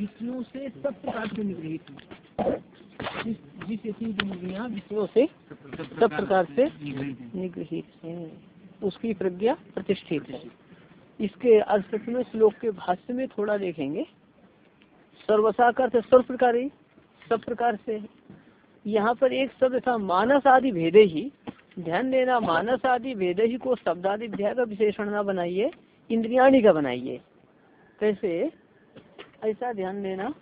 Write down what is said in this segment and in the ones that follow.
विषयों से सब प्रकार से निगृहित है। जिस यति इंद्रियाँ विषयों से सब प्रकार से निगृहित है। उसकी प्रज्ञा प्रतिष्ठित है। इसके अर्थपूर्ण श्लोक के भाष्य में थोड़ा देखेंगे। सर्वसाकार से सर्व प्रकार ही सब प्रकार से। यहाँ पर एक शब्द था, मानस आदि भेदे ही। ध्यान देना, मानस आदि भेदे ही को शब्दादि अध्याय का विशेषण ना बनाइए, इंद्रियाणी का बनाइए। कैसे? ऐसा ध्यान देना।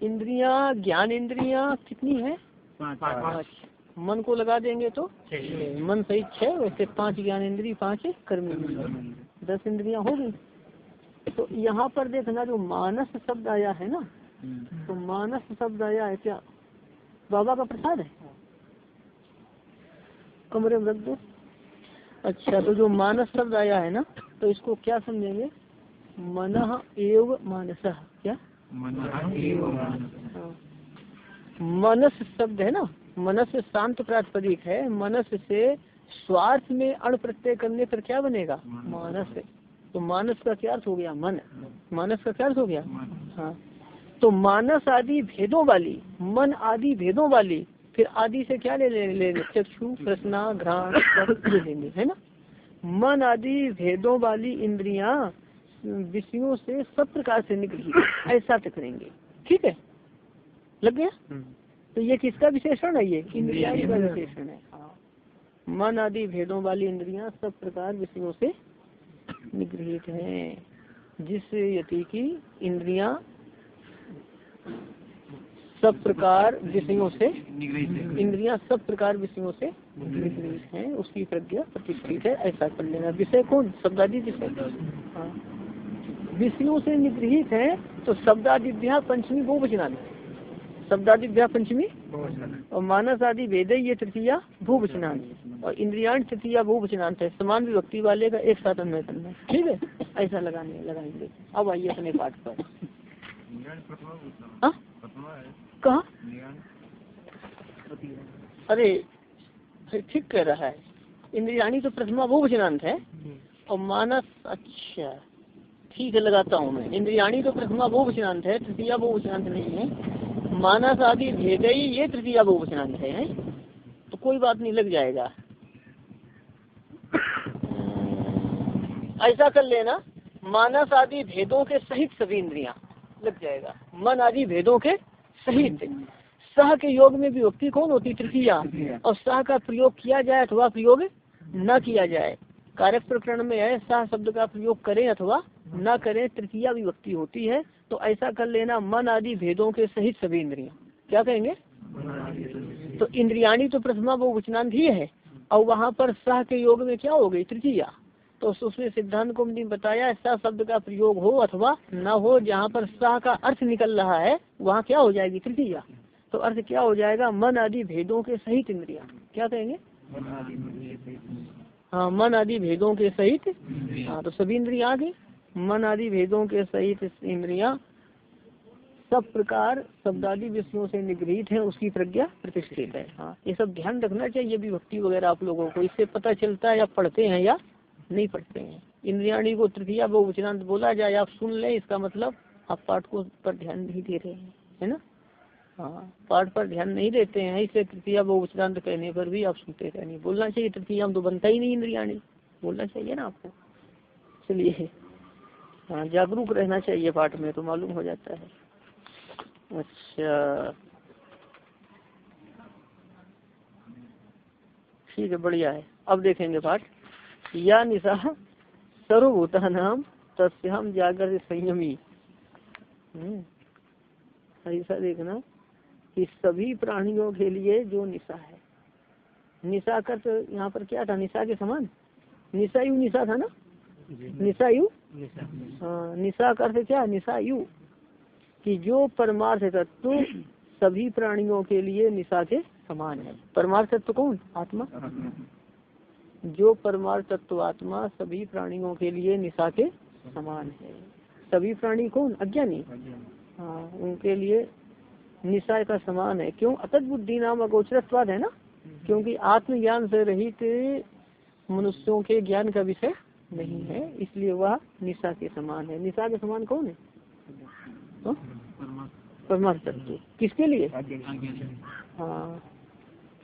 इंद्रिया ज्ञान इंद्रिया कितनी है? पाँच। मन को लगा देंगे तो? मन सही छह वैसे पाँच ज्ञान इंद्री पाँच कर्म इंद्रिय। दस इंद्रिया होगी तो यहाँ पर देखना जो मानस शब्द आया है ना तो मानस शब्द आया है क्या? बाबा का प्रसाद है? कमरे में रख दो। अच्छा तो जो मानस शब्द आया है ना तो इसको क्या समझेंगे? मन एव मानस क्या। मनस। शब्द है ना? मनस शांत प्रातिपदिक है। मनस से स्वार्थ में अण प्रत्यय करने पर क्या बनेगा? मानस। तो मानस का क्या अर्थ हो गया? मन। मानस का क्या अर्थ हो गया? हाँ। तो मानस आदि भेदों वाली मन आदि भेदों वाली फिर आदि से क्या ले लेंगे चक्षु प्रश्ना घ्राण लेंगे है ना? मन आदि भेदों वाली इंद्रिया विषयों से सब प्रकार से निकली ऐसा करेंगे। ठीक है? लग गया? तो ये किसका विशेषण है ये? इंद्रिया का विशेषण है। हाँ। मन आदि भेदों वाली इंद्रियाँ सब प्रकार विषयों से निगृहित हैं। जिस यति की इंद्रियाँ सब प्रकार विषयों से इंद्रियाँ सब प्रकार विषयों से निगृहित हैं उसकी प्रज्ञा प्रतिष्ठित है ऐसा कर लेना। विषय कौन? शब्दादि विषय। हाँ। विषयों से निगृहित है तो शब्दादिभ्या पंचमी बचना शब्दादिभ्या पंचमी? और मानस आदि वेद ये तृतीया भूवचनांत और इंद्रियांश तृतीया भूवचनांत है। समान विभक्ति वाले का एक साथ अन्वय करना ठीक है। ऐसा लगाने लगाएँगे। अब आइए अपने पाठ पर। हाँ? कहा? अरे ठीक कह रहा है। इंद्रियाणी तो प्रथमा भूवचनांत है। और मानस अच्छा। ठीक है लगाता हूँ मैं। इंद्रियाणी तो प्रथमा बहुवचनांत है तृतीया बहुवचनांत नहीं है। मानस आदि भेद ही ये तृतीया बहुवचनांत है, है? तो कोई बात नहीं लग जाएगा। ऐसा कर लेना मानस आदि भेदों के सहित सभी इंद्रिया लग जाएगा। मन आदि भेदों के सहित। सह के योग में विभक्ति कौन होती? तृतीया। और सह का प्रयोग किया जाए अथवा प्रयोग न किया जाए कारक प्रकरण में है सह शब्द का प्रयोग करें अथवा न करें, तृतीया विभक्ति होती है तो ऐसा कर लेना मन आदि भेदों के सहित सभी इंद्रिया। क्या कहेंगे? तो इंद्रियाणी तो प्रथमा वो वचनांत ही है, और वहाँ पर सह के योग में क्या हो गई? तृतीया। तो उसने सिद्धांत को हमने बताया सह शब्द का प्रयोग हो अथवा न हो, जहाँ पर सह का अर्थ निकल रहा है, वहाँ क्या हो जाएगी? तृतीया। तो अर्थ क्या हो जाएगा? मन आदि भेदों के सहित इंद्रिया। क्या कहेंगे? हाँ मन आदि भेदों के सहित। हाँ तो सभी इंद्रिया आगे मन आदि भेदों के सहित इंद्रिया सब प्रकार शब्दादि विषयों से निगृहित है, उसकी प्रज्ञा प्रतिष्ठित है। हाँ ये सब ध्यान रखना चाहिए विभक्ति वगैरह आप लोगों को, इससे पता चलता है या पढ़ते हैं या नहीं पढ़ते हैं। इंद्रियाणी को तृतीया बहुवचनांत बोला जाए, आप सुन ले, इसका मतलब आप पाठ को पर ध्यान नहीं दे रहे हैं, है ना? हाँ पाठ पर ध्यान नहीं देते हैं इसे तृतीया बहुवचनांत कहने पर भी आप सुनते नहीं बोलना चाहिए, तृतीया तो बनता ही नहीं इंद्रियाणी। बोलना चाहिए ना आपको। चलिए। हाँ जागरूक रहना चाहिए पाठ में तो मालूम हो जाता है। अच्छा। ठीक है, बढ़िया है। अब देखेंगे पाठ। या निशा सर्वभूता नाम तस्याम जागर संयमी। हम्म। ऐसा देखना। कि सभी प्राणियों के लिए जो निशा है। निशा का तो यहाँ पर क्या था? निशा के समान? निशा यू निशा था ना? निशा। यू हाँ निशा का अर्थ क्या? निशा यू कि जो परमार्थ तत्व सभी प्राणियों के लिए निशा के समान है। परमार्थ तत्व कौन? आत्मा। जो परमार्थ तत्व आत्मा सभी प्राणियों के लिए निशा के समान है। सभी प्राणी कौन? अज्ञानी। हाँ उनके लिए निशा का समान है। क्यों? अतत बुद्धि नाम अगोचरत्वाद है ना? क्योंकि आत्मज्ञान से रहित मनुष्यों के ज्ञान का विषय नहीं है, इसलिए वह निशा के समान है। निशा के समान कौन है? तो? परमार्थ तत्व किसके लिए? हाँ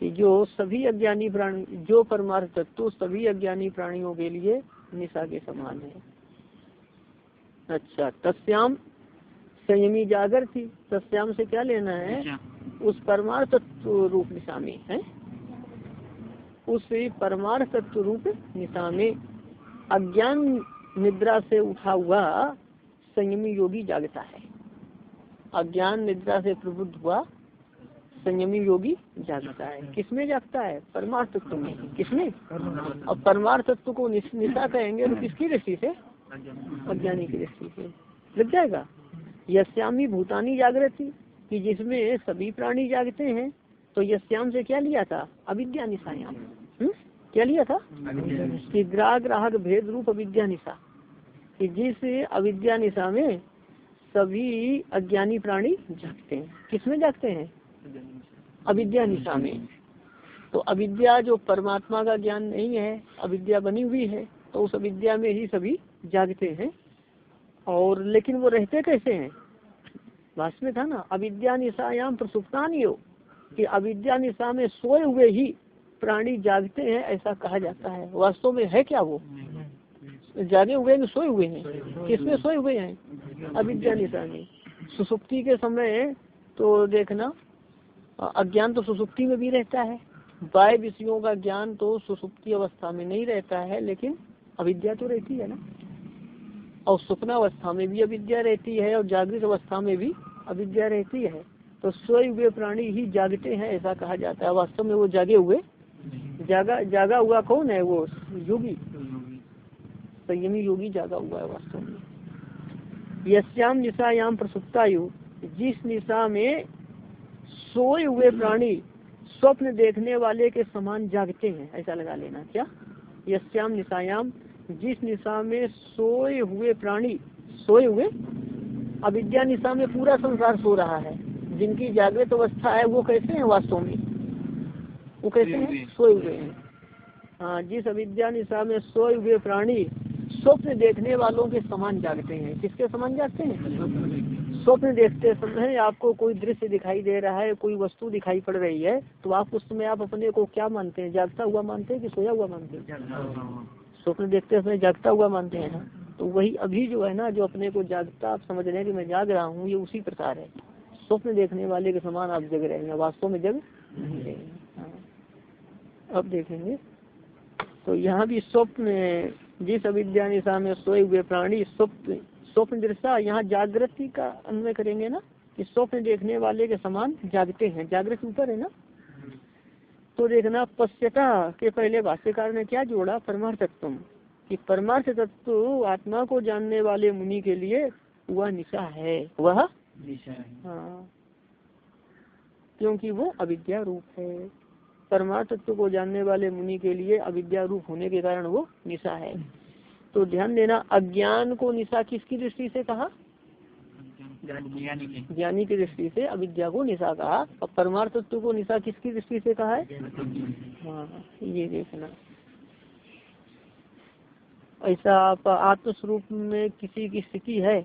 जो सभी अज्ञानी प्राणी, जो परमार्थ तत्व सभी अज्ञानी प्राणियों के लिए निशा के समान है। अच्छा तस्याम संयमी जागर थी तस्याम से क्या लेना है? उस परमार्थ तत्व रूप निशा में है? उस परमार्थ तत्व रूप निशा में अज्ञान निद्रा से उठा हुआ संयमी योगी जागता है। अज्ञान निद्रा से प्रबुद्ध हुआ संयमी योगी जागता है। किसमें जागता है? परमार्थ तत्व में। किसमें? और परमार्थ तत्व को निशा कहेंगे तो किसकी दृष्टि से? अज्ञानी की दृष्टि से। लग जाएगा? यश्यामी भूतानी जागृति कि जिसमें सभी प्राणी जागते हैं तो यश्याम से क्या लिया था? अविद्या निशायाम हम्म? क्या लिया था? कि ग्राह ग्राहक भेद रूप अविद्या निशा कि जिस अविद्या निशा में सभी अज्ञानी प्राणी जागते हैं। किसमें जागते हैं? अविद्या निशा में। तो अविद्या जो परमात्मा का ज्ञान नहीं है अविद्या बनी हुई है तो उस अविद्या में ही सभी जागते हैं। और लेकिन वो रहते कैसे हैं? वास्तव में था ना, अविद्या निशायाम प्रसुप्तान हो, कि अविद्या निशा में सोए हुए ही प्राणी जागते हैं, ऐसा कहा जाता है। वास्तव में है क्या वो? जागे हुए में सोए हुए हैं। किसमें सोए हुए हैं? अविद्या निशा में। सुसुप्ति के समय तो देखना, अज्ञान तो सुसुप्ति में भी रहता है। बाह्य विषयों का ज्ञान तो सुसुप्ति अवस्था में नहीं रहता है, लेकिन अविद्या तो रहती है ना। और स्वप्नावस्था में भी अविद्या रहती है और जागृत अवस्था में भी अविद्या रहती है। तो सोए हुए प्राणी ही जागते हैं ऐसा कहा जाता है। वास्तव में वो जागे हुए जागा जागा हुआ कौन है वो? योगी। संयमी योगी जागा हुआ है वास्तव में। यश्याम निशायाम प्रसुप्तायु। जिस निशा में सोए हुए प्राणी स्वप्न देखने वाले के समान जागते हैं ऐसा लगा लेना। क्या? यश्याम निशायाम जिस निशा में सोए हुए प्राणी सोए हुए? अविद्या निशा में पूरा संसार सो रहा है। जिनकी जागृत अवस्था है वो कैसे हैं वास्तव में? वो कैसे हैं? सोए हुए हैं। हाँ जिस अविद्या निशा में सोए हुए प्राणी स्वप्न देखने वालों के समान जागते हैं। किसके समान जागते हैं? स्वप्न देखते समय आपको कोई दृश्य दिखाई दे रहा है कोई वस्तु दिखाई पड़ रही है तो आप उस समय आप अपने को क्या मानते हैं? जागता हुआ मानते हैं कि सोया हुआ मानते हैं। स्वप्न देखते समय जागता हुआ मानते हैं ना तो वही अभी जो है ना, जो अपने को जागता, आप समझ रहे हैं कि मैं जाग रहा हूँ, ये उसी प्रकार है। स्वप्न देखने वाले के समान आप जग रहे हैं, वास्तव में जग नहीं रहे हाँ। अब देखेंगे। तो यहाँ भी स्वप्न जिस अविद्या निशा में सोए हुए प्राणी स्वप्न स्वप्न दृष्टा यहाँ जागृति का अन्वय करेंगे ना, कि स्वप्न देखने वाले के समान जागते हैं। जागृत ऊपर है ना? तो देखना पश्यता के पहले भाष्यकार ने क्या जोड़ा परमार्थ तत्व कि परमार्थ तत्व आत्मा को जानने वाले मुनि के लिए वह निशा है। वह निशा हाँ। क्योंकि वो अविद्या रूप है। परमार्थ तत्व को जानने वाले मुनि के लिए अविद्या रूप होने के कारण वो निशा है। तो ध्यान देना अज्ञान को निशा किसकी दृष्टि से कहा? ज्ञानी की दृष्टि से अविद्या को निशा कहा। और परमार्थ तत्व को निशा किसकी दृष्टि से कहा है? हाँ ये देखना। ऐसा आप आत्मस्वरूप में किसी की स्थिति है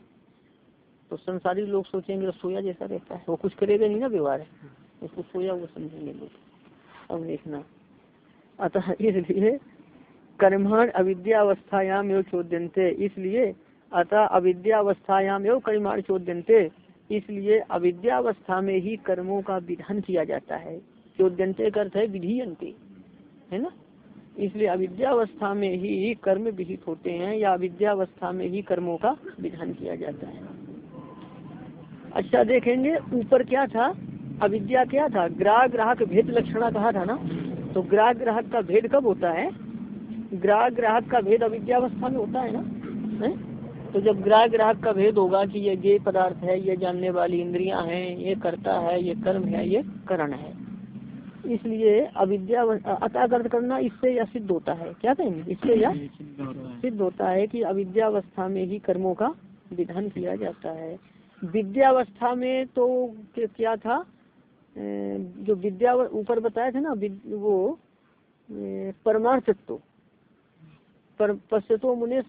तो संसारी लोग सोचेंगे सोया जैसा रहता है। वो कुछ करेगा नहीं ना व्यवहार? उसको सोया वो समझेंगे लोग। अब देखना। अतः इसलिए कर्मण अविद्यावस्थायाम एवं चोद्यंते इसलिए अतः अविद्यावस्थायाम एवं कर्माण चोद्यंते इसलिए अविद्यावस्था में ही कर्मों का विधान किया जाता है। चोद्यंते का अर्थ है विधीयंते है ना? इसलिए अविद्यावस्था में ही कर्म विहित होते हैं या अविद्यावस्था में ही कर्मों का विधान किया जाता है। अच्छा देखेंगे ऊपर क्या था? अविद्या क्या था? ग्राह ग्राहक भेद लक्षणा कहा था ना? तो ग्राह ग्राहक का भेद कब होता है? ग्राह ग्राहक का भेद अविद्यावस्था में होता है ना? है? तो जब ग्राह ग्राहक का भेद होगा कि ये ये पदार्थ है ये जानने वाली इंद्रियाँ हैं ये करता है ये कर्म है ये करण है। इसलिए अविद्या अतागर्त करना इससे या सिद्ध होता है? क्या कहेंगे? इससे या सिद्ध होता है। कि अविद्यावस्था में ही कर्मों का विधान किया जाता है। विद्यावस्था में तो क्या था? जो विद्या ऊपर बताया था ना वो परमार्थत्व। पर पश्चतो मुने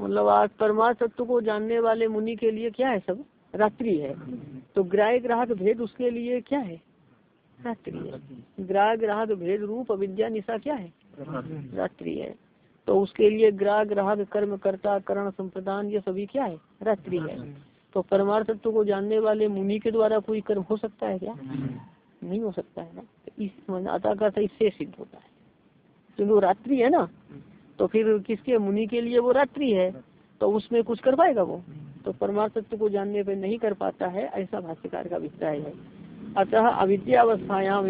मतलब आज परमार्थ तत्व को जानने वाले मुनि के लिए क्या है सब? रात्रि है। तो ग्राह ग्राहक भेद उसके लिए क्या है? रात्रि है। ग्राह ग्राहक भेद रूप अविद्या निशा क्या है? रात्रि है। तो उसके लिए ग्राह ग्राहक कर्म कर्ता करण संप्रदान, ये सभी क्या है? रात्रि है। तो परमार्थ तत्व को जानने वाले मुनि के द्वारा कोई कर्म हो सकता है क्या? नहीं हो सकता है ना। तो इस अतः का इससे सिद्ध होता है। क्योंकि वो रात्रि है ना। तो फिर किसके, मुनि के लिए वो रात्रि है तो उसमें कुछ कर पाएगा वो? तो परमार्थ तत्व को जानने पर नहीं कर पाता है, ऐसा भाष्यकार का अभिप्राय है। अतः अविद्यावस्थायाम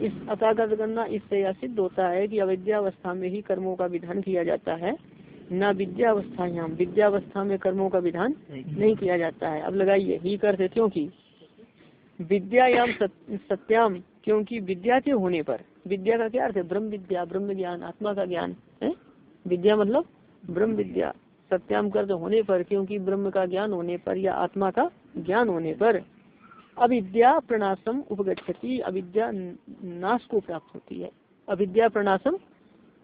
इस अतः करना इससे यह सिद्ध होता है कि अविद्यावस्था में ही कर्मों का विधान किया जाता है, न विद्यावस्थायाम। विद्यावस्था में कर्मों का विधान नहीं किया जाता है। अब लगाइए, ही करते क्योंकि विद्यायाम सत्याम। क्योंकि विद्या के होने पर, विद्या का क्या अर्थ है? ब्रह्म विद्या, ब्रह्म ज्ञान, आत्मा का ज्ञान, है? विद्या मतलब ब्रह्म विद्या। सत्याम कर्त होने पर, क्योंकि ब्रह्म का ज्ञान होने पर या आत्मा का ज्ञान होने पर, अविद्या प्रणाशम उपगछति अविद्या नाश को प्राप्त होती है। अविद्या प्रणाशम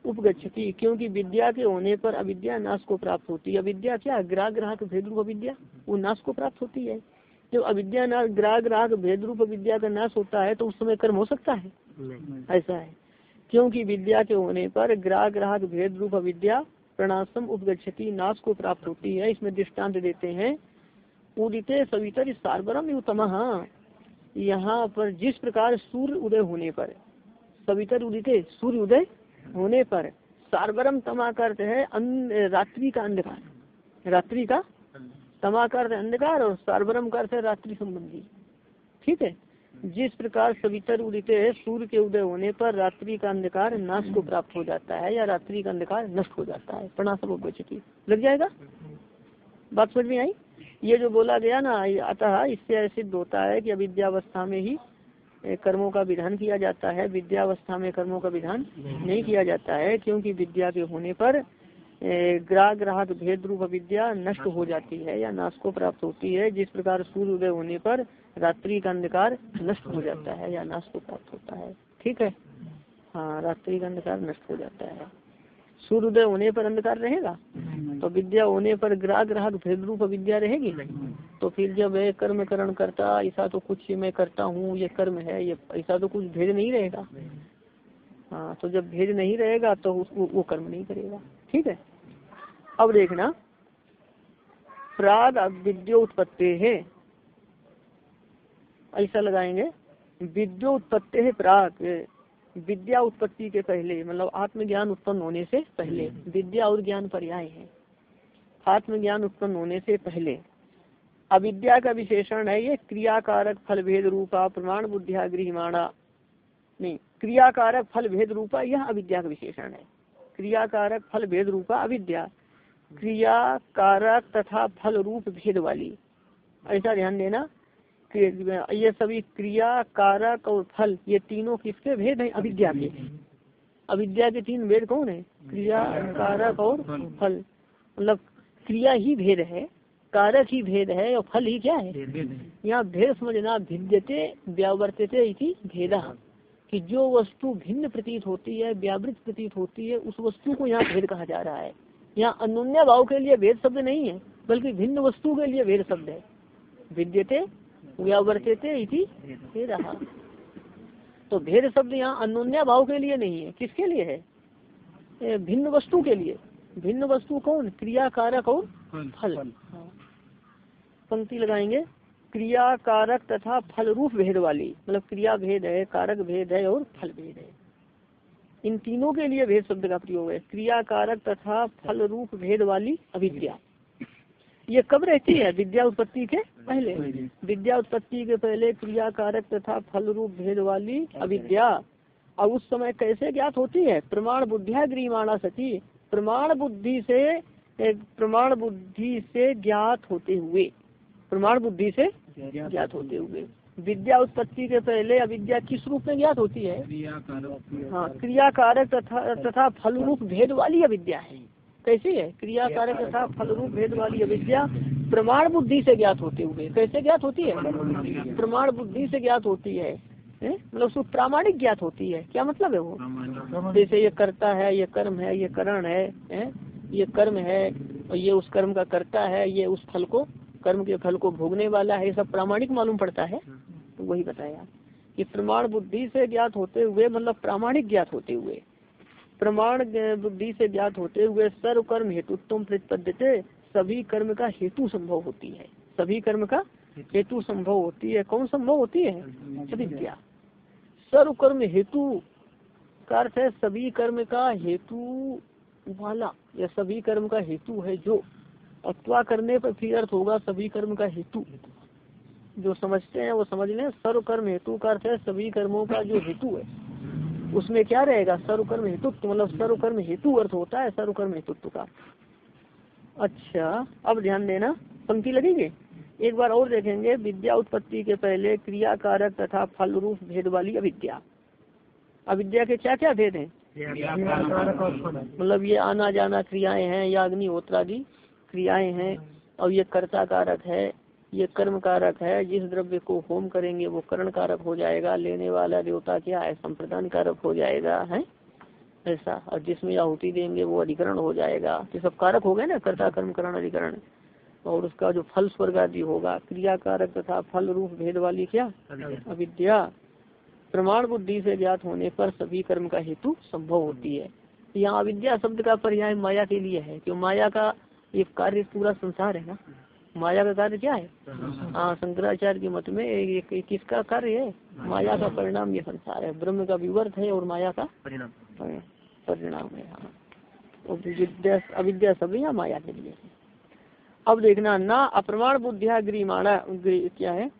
उपगछति क्योंकि विद्या के होने पर अविद्या नाश को प्राप्त होती है। अविद्या क्या ग्राह ग्राहक भेद अविद्या, वो नाश को प्राप्त होती है। जब अविद्या नाश ग्राह ग्राहक भेद रूप विद्या का नाश होता है तो उस समय कर्म हो सकता है? ऐसा है। क्योंकि विद्या के होने पर ग्राह ग्राहक भेद रूप अविद्या प्रणाशम उपगछति नाश को प्राप्त होती है। इसमें दृष्टांत देते हैं। उदित सवितर सारबरम उत्तम यहाँ पर जिस प्रकार सूर्य उदय होने पर सवितर उदित सूर्य उदय होने पर सार्वरम तमा करते है रात्रि का अंधकार। रात्रि का तमा अर्थ अंधकार और सारबरम का अर्थ है रात्रि संबंधी। ठीक है? जिस प्रकार सवितर उदित सूर्य के उदय होने पर रात्रि का अंधकार नाश को प्राप्त हो जाता है या रात्रि का अंधकार नष्ट हो जाता है। प्रणाशम लग जाएगा? बात समझ में आई? ये जो बोला गया ना अतः इससे सिद्ध होता है कि अविद्यावस्था में ही कर्मों का विधान किया जाता है। विद्यावस्था में कर्मों का विधान नहीं किया जाता है, क्योंकि विद्या के होने पर ग्राह ग्राहक भेद रूप विद्या नष्ट हो जाती है या नाश को प्राप्त होती है, जिस प्रकार सूर्य उदय होने पर रात्रि का अंधकार नष्ट हो जाता है या नाश को प्राप्त होता है। ठीक है? हाँ रात्रि का अंधकार नष्ट हो जाता है। सूर्योदय होने पर अंधकार रहेगा? तो विद्या होने पर ग्राह ग्राहक भेद रूप विद्या रहेगी? तो फिर जब वह कर्म करण करता, ऐसा तो कुछ मैं करता हूँ, ये कर्म है, ये, ऐसा तो कुछ भेद नहीं रहेगा? हाँ तो जब भेद नहीं रहेगा तो वो कर्म नहीं करेगा। ठीक है? अब देखना। प्राग विद्यो उत्पत्ति है। ऐसा लगाएँगे। विद्यो उत्पत्ति है प्राग। विद्या उत्पत्ति के पहले मतलब आत्मज्ञान उत्पन्न होने से पहले। विद्या और ज्ञान पर्याय है। आत्मज्ञान उत्पन्न होने से पहले। अविद्या का विशेषण है ये क्रियाकारक फल भेद रूपा प्रमाण बुद्धिया गृहमाणा। नहीं क्रियाकारक फल भेद रूपा यह अविद्या का विशेषण है। क्रियाकारक फल भेद रूपा अविद्या। क्रियाकारक तथा फल रूप भेद वाली। ऐसा ध्यान देना ये सभी क्रिया कारक और फल ये तीनों किसके भेद हैं? अविद्या के। अविद्या के तीन भेद कौन है? क्रिया कारक और फल। मतलब क्रिया ही भेद है कारक ही भेद है और फल ही क्या है? यहाँ भेद समझना भिद्यते व्यावर्तते भेदा। कि जो वस्तु भिन्न प्रतीत होती है व्यावृत प्रतीत होती है उस वस्तु को यहाँ भेद कहा जा रहा है। यहाँ अनुन्या भाव के लिए भेद शब्द नहीं है बल्कि भिन्न वस्तु के लिए भेद शब्द है। विद्यते व्यावर्तते इति भेद। तो भेद शब्द यहाँ अनुन्या भाव के लिए नहीं है। किसके लिए है? भिन्न वस्तु के लिए। भिन्न वस्तु कौन? क्रिया कारक और फल। पंक्ति लगाएँगे। क्रिया कारक तथा फल रूप भेद वाली मतलब क्रिया भेद है, कारक भेद है और फल भेद है। इन तीनों के लिए भेद शब्द का प्रयोग है। क्रिया कारक तथा फल रूप भेद वाली अविद्या। ये कब रहती है? विद्या उत्पत्ति के पहले। विद्या उत्पत्ति के पहले क्रिया कारक तथा फल रूप भेद वाली अविद्या। और उस समय कैसे ज्ञात होती है? प्रमाण बुद्धिया गृहमाणा सती। प्रमाण बुद्धि से, प्रमाण बुद्धि से ज्ञात होते हुए। प्रमाण बुद्धि से ज्ञात होते हुए विद्या उत्पत्ति के पहले अविद्या किस रूप में ज्ञात होती है? हाँ क्रियाकारक तथा तथा फल रूप भेद वाली अविद्या है। कैसी है? क्रिया कारक तथा फल रूप भेद वाली अविद्या प्रमाण बुद्धि से ज्ञात होते हुए। कैसे ज्ञात होती है? प्रमाण बुद्धि से ज्ञात। होती है। मतलब उसको प्रामाणिक ज्ञात होती है। क्या मतलब है वो? जैसे ये करता है ये कर्म है ये करण है, है? ये कर्म है और ये उस कर्म का करता है ये उस फल को कर्म के फल को भोगने वाला है ये सब प्रामाणिक मालूम पड़ता है। तो वही बताया कि प्रमाण बुद्धि से ज्ञात होते हुए मतलब प्रामाणिक ज्ञात होते हुए प्रमाण बुद्धि से ज्ञात होते हुए सर्व कर्म हेतुत्व प्रतिपद्यते सभी कर्म का हेतु संभव होती है। सभी कर्म का हेतु संभव होती है। कौन संभव होती है? अविद्या। सर्व कर्म हेतु का अर्थ है सभी कर्म का हेतु वाला या सभी कर्म का हेतु है जो अथवा करने पर फिर अर्थ होगा सभी कर्म का हेतु। जो समझते हैं वो समझ लें सर्व कर्म हेतु का अर्थ है सभी कर्मों का जो हेतु है उसमें क्या रहेगा? सर्व कर्म हेतु मतलब सर्व कर्म हेतु अर्थ होता है सर्व कर्म हेतुत्व का। अच्छा अब ध्यान देना पंक्ति लगेगी? एक बार और देखेंगे विद्या उत्पत्ति के पहले क्रिया कारक तथा फल रूप भेद वाली अविद्या। अविद्या के क्या क्या भेद हैं? मतलब ये आना जाना क्रियाएँ हैं या अग्निहोत्रादि। क्रियाएँ हैं और ये कर्ता कारक है ये कर्म कारक है जिस द्रव्य को होम करेंगे वो कर्ण कारक हो जाएगा लेने वाला देवता क्या है संप्रदान कारक हो जाएगा है? ऐसा। और जिसमें आहुति देंगे वो अधिकरण हो जाएगा। तो सब कारक हो गए ना कर्ता कर्म करण अधिकरण। और उसका जो फल स्वर्ग आदि होगा क्रिया कारक तथा फल रूप भेद वाली क्या? अविद्या। प्रमाण बुद्धि से ज्ञात होने पर सभी कर्म का हेतु संभव होती है। यहाँ अविद्या शब्द का पर्याय माया के लिए है क्यों माया का ये कार्य पूरा संसार है ना? माया का कार्य क्या है? हाँ शंकराचार्य के मत में ये किसका कार्य है? माया का परिणाम ये संसार है। ब्रह्म का विवर्त है और माया का परिणाम। है हाँ तो विद्या अविद्या शब्द या माया के लिए अब देखना ना अप्रमाण बुद्धिया गृहमाणा क्या है?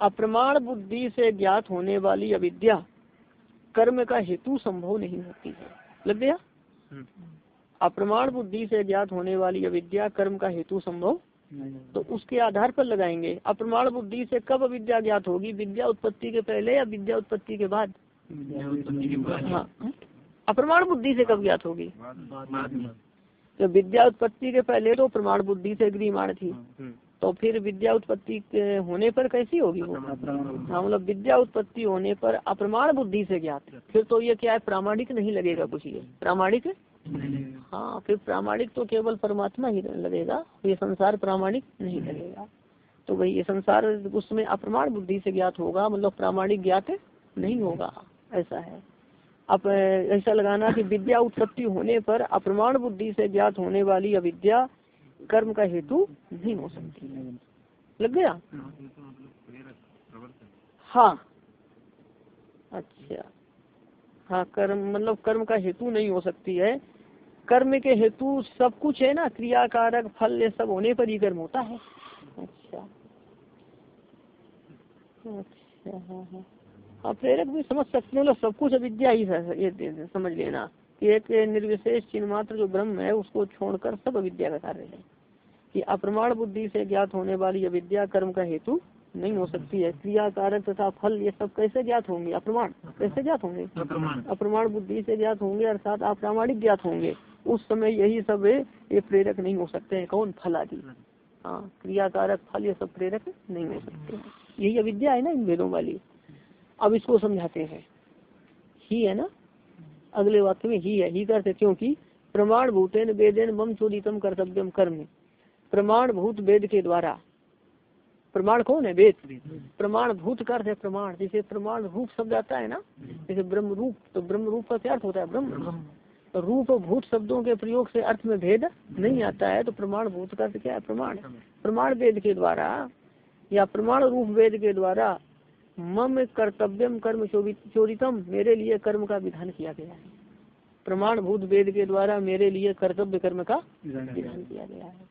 अप्रमाण बुद्धि से ज्ञात होने वाली अविद्या कर्म का हेतु संभव नहीं होती है। लग गया? हम्म। अप्रमाण बुद्धि से ज्ञात होने वाली अविद्या कर्म का हेतु संभव तो उसके आधार पर लगाएँगे। अप्रमाण बुद्धि से कब अविद्या ज्ञात होगी? विद्या उत्पत्ति के पहले या विद्या उत्पत्ति के बाद? हाँ। अप्रमाण बुद्धि से कब ज्ञात होगी? तो विद्या उत्पत्ति के पहले तो प्रमाण बुद्धि से गृहमाण थी। हम्म। तो फिर विद्या उत्पत्ति होने पर कैसी होगी वो? हाँ मतलब विद्या उत्पत्ति होने पर अप्रमाण बुद्धि से ज्ञात। फिर तो ये क्या है? प्रामाणिक नहीं लगेगा कुछ ये। प्रामाणिक हाँ फिर प्रामाणिक तो केवल परमात्मा ही लगेगा, ये संसार प्रामाणिक नहीं लगेगा। तो भाई, ये संसार उसमें अप्रमाण बुद्धि से ज्ञात होगा मतलब प्रामाणिक ज्ञात नहीं होगा, ऐसा है। अब ऐसा लगाना कि विद्या उत्पत्ति होने पर अप्रमाण बुद्धि से ज्ञात होने वाली अविद्या कर्म का हेतु नहीं हो सकती। लग गया? हाँ। अच्छा। हाँ कर्म मतलब कर्म का हेतु नहीं हो सकती है। कर्म के हेतु सब कुछ है ना क्रिया कारक फल ये सब होने पर ही कर्म होता है। अच्छा। अच्छा हाँ हाँ। हाँ प्रेरक भी समझ सकते हैं सब कुछ अविद्या ही है ये समझ लेना। कि एक निर्विशेष चिन्ह मात्र जो ब्रह्म है उसको छोड़कर सब अविद्या का कार्य है। कि अप्रमाण बुद्धि से ज्ञात होने वाली अविद्या कर्म का हेतु नहीं हो सकती है। क्रिया कारक तथा फल ये सब कैसे ज्ञात होंगे? अप्रमाण कैसे ज्ञात होंगे? अप्रमाण। बुद्धि से ज्ञात होंगे अर्थात अप्रामाणिक ज्ञात होंगे। उस समय यही सब ये प्रेरक नहीं हो सकते हैं। कौन? फल आदि हाँ क्रिया कारक फल ये सब प्रेरक नहीं हो सकते यही अविद्या है ना इन वेदों वाली। अब इसको समझाते हैं। ही है ना? अगले वाक्य में ही है। ही करते क्योंकि प्रमाण भूतेन वेदेन मम चोदितम कर्तव्यम कर्म। प्रमाण भूत वेद के द्वारा। प्रमाण कौन है? वेद। प्रमाण भूत कर है प्रमाण। जैसे प्रमाण रूप शब्द आता है ना जैसे ब्रह्म रूप तो ब्रह्म रूप का क्या अर्थ होता है? ब्रह्म। रूप भूत शब्दों के प्रयोग से अर्थ में भेद नहीं आता है तो प्रमाण भूत का क्या है? प्रमाण। प्रमाण वेद के द्वारा या प्रमाण रूप वेद के द्वारा मम कर्तव्यम कर्म चोरितम मेरे लिए कर्म का विधान किया गया है। प्रमाण भूत वेद के द्वारा मेरे लिए कर्तव्य कर्म का विधान किया गया है।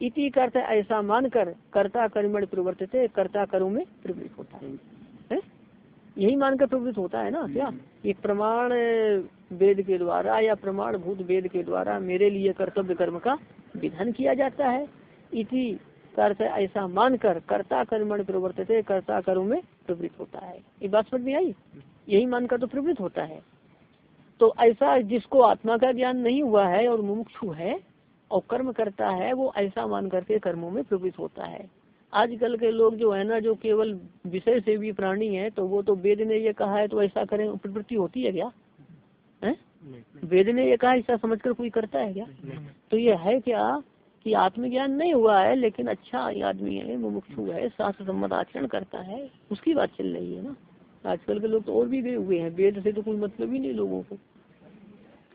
इति करते ऐसा मानकर कर्ता कर्मण प्रवर्तित कर्ता कर्म में प्रवृत्त होता है, है? यही मानकर प्रवृत्त होता है ना क्या? ये प्रमाण वेद के द्वारा या प्रमाण भूत वेद के द्वारा मेरे लिए कर्तव्य कर्म का विधान किया जाता है। इति अर्थ ऐसा मानकर कर्ता कर्मण प्रवर्तित कर्ता कर्म में प्रवृत्त होता है। ये बात समझ में आई? यही मानकर तो प्रवृत्त होता है। तो ऐसा जिसको आत्मा का ज्ञान नहीं हुआ है और मुमुक्षु है और कर्म करता है, वो ऐसा मान करके कर्मों में प्रवृत्त होता है। आजकल के लोग जो है ना, जो केवल विषय से भी प्राणी है तो वो तो वेद ने ये कहा है तो ऐसा करें, प्रवृत्ति होती है क्या? वेद ने ये कहा, ऐसा समझकर कोई करता है क्या? तो ये है क्या कि आत्मज्ञान नहीं हुआ है, लेकिन अच्छा आदमी है, मुमुक्षु है, शास्त्र सम्मत आचरण करता है, उसकी बात चल रही है ना। आजकल के लोग तो और भी गए हुए हैं, वेद से तो कोई मतलब ही नहीं लोगों को।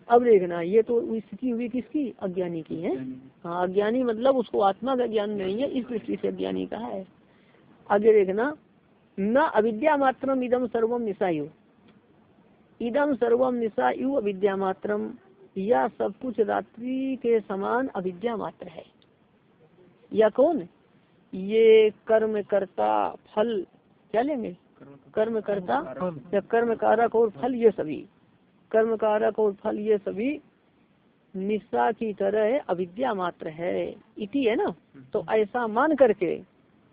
अब देखना, ये तो स्थिति हुई किसकी? अज्ञानी की है। हाँ अज्ञानी मतलब उसको आत्मा का ज्ञान नहीं है, इस दृष्टि से अज्ञानी का है। आगे देखना, न अविद्या मात्रम इदम सर्वम निशायु इदम सर्वम निशायु अविद्या मात्रम या सब कुछ रात्रि के समान अविद्या मात्र है। या कौन? ये कर्म करता फल क्या लेंगे? कर्म करता या कर्म कारक और फल ये सभी? कर्म कारक और फल ये सभी निशा की तरह अविद्या मात्र है। इति है ना? तो ऐसा मान करके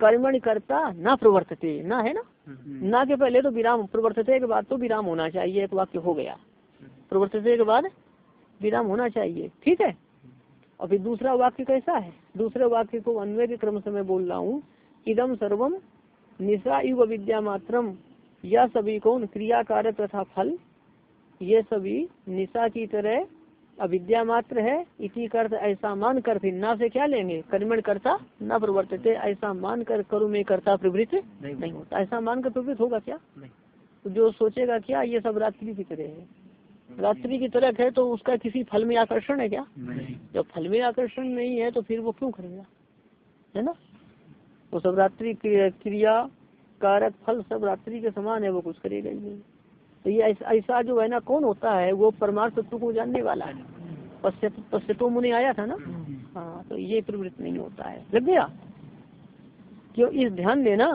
कर्मण करता ना प्रवर्तते, ना है ना? ना के पहले तो विराम, प्रवर्तते के बाद तो विराम होना चाहिए एक वाक्य हो गया। प्रवर्तते के बाद विराम होना चाहिए, ठीक है? और फिर दूसरा वाक्य कैसा है? दूसरे वाक्य को अन्वय के क्रम से मैं बोल रहा हूँ इदम सर्वम निशा युग विद्या मात्रम यह सभी कौन क्रिया कारक तथा फल, ये सभी निशा की तरह अविद्या मात्र है इसी कर्त ऐसा मान कर फिर ना से क्या लेंगे? कर्मण करता न प्रवर्तते ऐसा मान कर करो में करता प्रवृत्त नहीं, नहीं होता। ऐसा मान कर प्रवृत्त होगा क्या? तो जो सोचेगा क्या ये सब रात्रि की तरह है। रात्रि की तरह है तो उसका किसी फल में आकर्षण है क्या? जब फल में आकर्षण नहीं है तो फिर वो क्यों करेगा? है ना? वो सब रात्रि क्रिया कारक फल सब रात्रि के समान है वो कुछ करेगा ही नहीं। तो ये ऐसा जो है ना, कौन होता है, वो परमार्थ तत्व को जानने वाला है। पश्चितो मुनि आया था ना? हाँ तो ये प्रवृत्त नहीं होता है। लग गया? क्यों इस ध्यान देना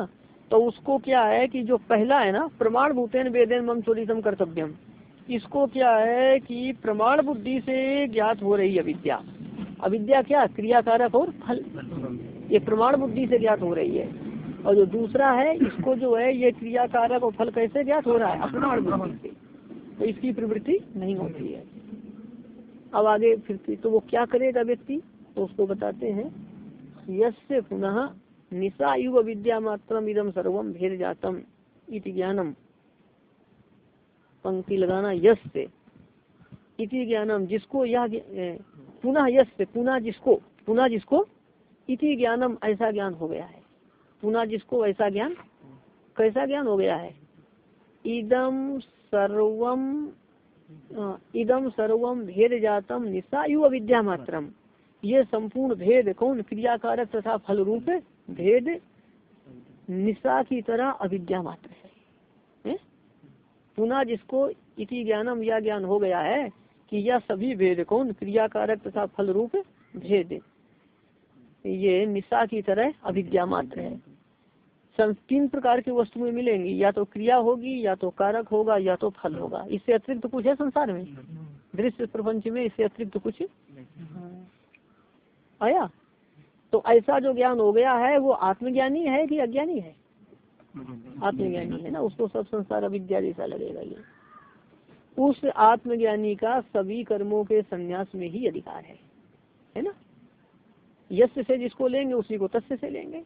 तो उसको क्या है कि जो पहला है ना, प्रमाण भूतेन वेदेन मम चोरितम कर्तव्यम। इसको क्या है कि प्रमाण बुद्धि से ज्ञात हो रही अविद्या। अविद्या क्या? क्रियाकारक और फल। ये प्रमाण बुद्धि से ज्ञात हो रही है। और जो दूसरा है, इसको जो है, ये क्रियाकारक और फल कैसे ज्ञात हो रहा है? से तो इसकी प्रवृत्ति नहीं होती है। अब आगे फिर तो वो क्या करेगा व्यक्ति? तो उसको बताते हैं यश पुनः निशा युग विद्या मात्रम इदम सर्वम भेद जातम इति ज्ञानम। पंक्ति लगाना यश से इति ज्ञानम, जिसको यह पुनः यश से पुनः जिसको पुनः जिसको इति ज्ञानम ऐसा ज्ञान हो गया है। पुनः जिसको ऐसा ज्ञान, कैसा ज्ञान हो गया है? इदम सर्वम इदम सर्वम भेद जातम निशायु अविद्या मात्रम। ये संपूर्ण भेद, कौन? क्रियाकारक तथा फल रूप भेद निशा की तरह अविद्या मात्र है। पुनः जिसको इति ज्ञानम यह ज्ञान हो गया है कि यह सभी भेद, कौन? क्रियाकारक तथा फल रूप भेद। ये निशा की तरह अभिज्ञा मात्र है। तीन प्रकार की वस्तुएँ मिलेंगी, या तो क्रिया होगी, या तो कारक होगा, या तो फल होगा। इससे अतिरिक्त तो कुछ है संसार में? दृश्य प्रपंच में इससे अतिरिक्त तो कुछ आया? तो ऐसा जो ज्ञान हो गया है, वो आत्मज्ञानी है कि अज्ञानी है? आत्मज्ञानी है ना? उसको सब संसार अविद्या जैसा लगेगा ये। उस आत्मज्ञानी का सभी कर्मों के संन्यास में ही अधिकार है। है ना? यश से जिसको लेंगे, उसी को तस्य से लेंगे।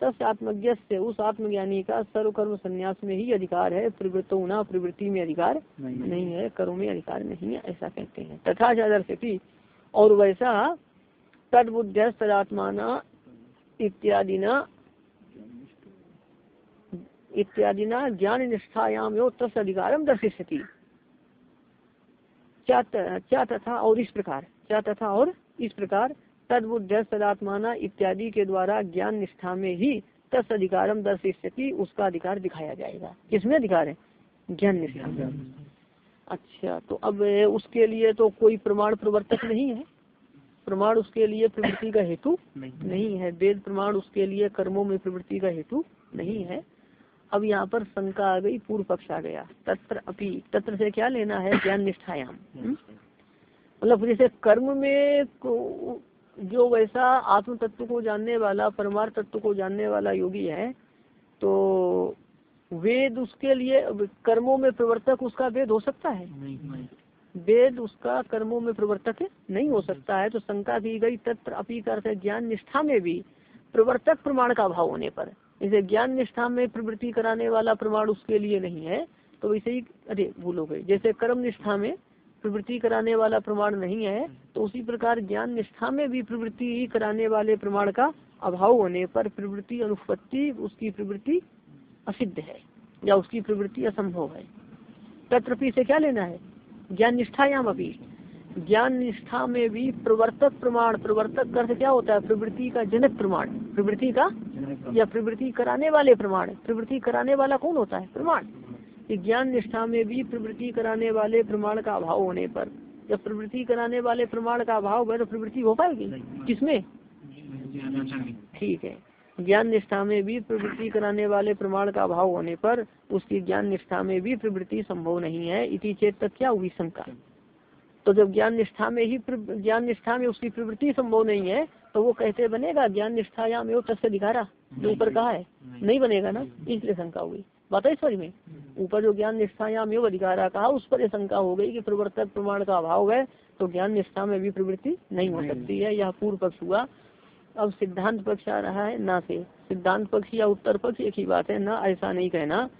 तस् आत्मज्ञ से उस आत्मज्ञानी का सर्व कर्म संन्यास में ही अधिकार है प्रवृत्तो ना प्रवृत्ति में अधिकार नहीं, नहीं है कर्म में अधिकार नहीं है ऐसा कहते हैं। तथा आदर्श और वैसा तदबुद्ध तदात्माना इत्यादि न इत्यादि ना ज्ञान निष्ठायाम यो तस् अधिकारम दर्शिष्यति क्या तथा और इस प्रकार क्या तथा और इस प्रकार तदबुद्ध सदात्माना इत्यादि के द्वारा ज्ञान निष्ठा में ही तस् अधिकारम दर्शिष्यति उसका अधिकार दिखाया जाएगा। किसमें अधिकार है? ज्ञान निष्ठा में। अच्छा तो अब उसके लिए तो कोई प्रमाण प्रवर्तक नहीं है। प्रमाण उसके लिए प्रवृत्ति का हेतु नहीं, नहीं है। वेद प्रमाण उसके लिए कर्मों में प्रवृत्ति का हेतु नहीं है। अब यहाँ पर शंका आ गई पूर्व पक्ष आ गया। तत्र अपि तत्र से क्या लेना है? ज्ञान निष्ठायाम? मतलब जैसे कर्म में जो वैसा आत्म तत्व को जानने वाला परमार तत्व को जानने वाला योगी है तो वेद उसके लिए कर्मों में प्रवर्तक उसका वेद हो सकता है? वेद उसका कर्मों में प्रवर्तक नहीं हो सकता है तो शंका की गई तत्र अपी कर ज्ञान निष्ठा में भी प्रवर्तक प्रमाण का अभाव होने पर। इसे ज्ञान निष्ठा में प्रवृत्ति कराने वाला प्रमाण उसके लिए नहीं है तो वैसे ही अरे भूल हो गई। जैसे कर्म निष्ठा में प्रवृत्ति कराने वाला प्रमाण नहीं है तो उसी प्रकार ज्ञान निष्ठा में भी प्रवृत्ति कराने वाले प्रमाण का अभाव होने पर प्रवृत्ति अनुपत्ति उसकी प्रवृत्ति असिद्ध है या उसकी प्रवृत्ति असंभव है। तत्रपी से क्या लेना है? ज्ञान निष्ठायाम अभी ज्ञान निष्ठा में भी प्रवर्तक प्रमाण प्रवर्तक अर्थ क्या होता है? प्रवृत्ति का जनक प्रमाण। प्रवृत्ति का या प्रवृत्ति कराने वाले प्रमाण। प्रवृत्ति कराने वाला कौन होता है? प्रमाण। ज्ञान निष्ठा में भी प्रवृत्ति कराने वाले प्रमाण का अभाव होने पर। जब प्रवृत्ति कराने वाले प्रमाण का अभाव है तो प्रवृत्ति हो पाएगी? किसमें? ठीक है। ज्ञान निष्ठा में भी प्रवृत्ति कराने वाले प्रमाण का अभाव होने पर उसकी ज्ञान निष्ठा में भी प्रवृत्ति संभव नहीं है। इति चेत तक क्या हुई शंका? तो जब ज्ञान निष्ठा में ही ज्ञान निष्ठा में उसकी प्रवृत्ति संभव नहीं है तो वो कहते बनेगा, ज्ञान निष्ठा या में तस्य दिखारा जो ऊपर कहा है? नहीं बनेगा ना? इसलिए शंका हुई। बात है समझ में। ऊपर जो ज्ञान निष्ठा या में अधिकारा कहा उस पर यह शंका हो गई कि प्रवर्तक प्रमाण का अभाव है तो ज्ञान निष्ठा में भी प्रवृत्ति नहीं हो सकती है यह पूर्व पक्ष हुआ। अब सिद्धांत पक्ष आ रहा है ना से। सिद्धांत पक्ष या उत्तर पक्ष एक ही बात है ना ऐसा नहीं कहना।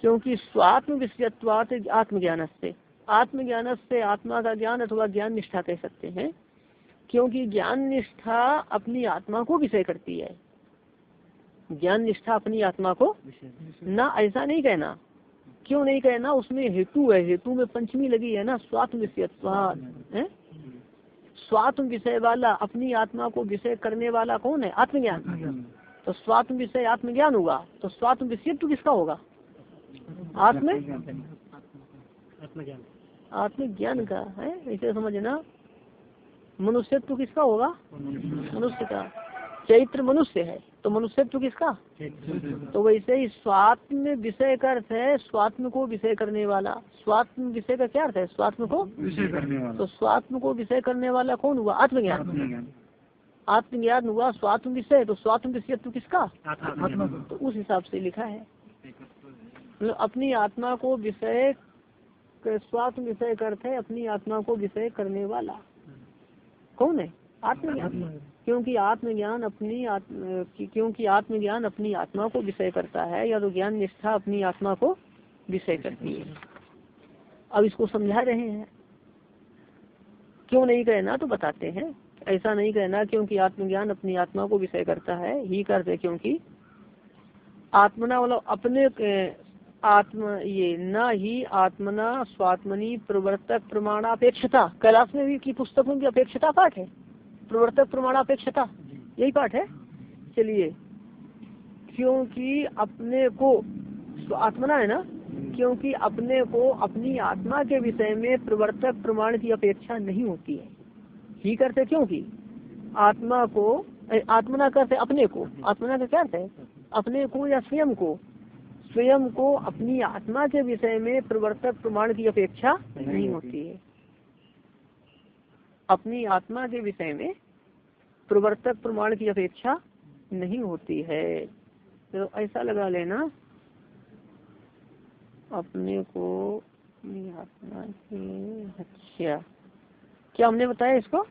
क्योंकि स्वात्म विषयत्वात आत्मज्ञान से आत्मज्ञान से आत्मा का ज्ञान अथवा ज्ञान निष्ठा कह सकते हैं। क्योंकि ज्ञान निष्ठा अपनी आत्मा को विषय करती है। ज्ञान निष्ठा अपनी आत्मा को ना ऐसा नहीं कहना। क्यों नहीं कहना? उसमें हेतु है। हेतु में पंचमी लगी है ना? स्वात्म विषय स्वात्म विषय वाला अपनी आत्मा को विषय करने वाला कौन है? आत्मज्ञान। तो स्वात्म विषय आत्मज्ञान होगा। तो स्वात्म विषय तो किसका होगा? आत्म? आत्मज्ञान का है? इसे समझना। मनुष्यत्व किसका होगा? मनुष्य का। चैत्र मनुष्य है। तो मनुष्य मनुष्यत्व किसका तो वैसे ही स्वात्म विषय का अर्थ है स्वात्म को विषय करने वाला। स्वात्म विषय का क्या अर्थ है? स्वात्म को? विषय करने वाला। तो स्वात्म को विषय करने वाला कौन हुआ? आत्मज्ञान। आत्मज्ञान। हुआ स्वात्म विषय। तो स्वात्म विषय विषयत्व किसका? तो उस हिसाब से लिखा है। मतलब अपनी आत्मा को विषय स्वात्म विषय का अर्थ है अपनी आत्मा को विषय करने वाला। कौन है? आत्मज्ञान। क्योंकि आत्मज्ञान अपनी आत्म क्योंकि आत्मज्ञान अपनी आत्मा को विषय करता है या तो ज्ञान निष्ठा अपनी आत्मा को विषय करती है। अब इसको समझा रहे हैं। क्यों नहीं कहना तो बताते हैं। ऐसा नहीं कहना क्योंकि आत्मज्ञान अपनी आत्मा को विषय करता है ही करते क्योंकि आत्मना मतलब अपने आत्म ये न ही आत्मना स्वात्मनी प्रवर्तक प्रमाणापेक्षता। कैलाश में भी की पुस्तकों की अपेक्षता पाठ है। प्रवर्तक प्रमाण प्रमाणापेक्षता यही पाठ है। चलिए। क्योंकि अपने को तो आत्मना है ना? क्योंकि अपने को अपनी आत्मा के विषय में प्रवर्तक प्रमाण की अपेक्षा नहीं होती है। ही करते क्योंकि आत्मा को आत्मना करते अपने को। आत्मना का क्या है? अपने को या स्वयं को? स्वयं को अपनी आत्मा के विषय में प्रवर्तक प्रमाण की अपेक्षा नहीं होती है। अपनी आत्मा के विषय में प्रवर्तक प्रमाण की अपेक्षा नहीं होती है। तो ऐसा लगा लेना। अपने को अपनी आत्मा के अच्छा क्या हमने बताया इसको?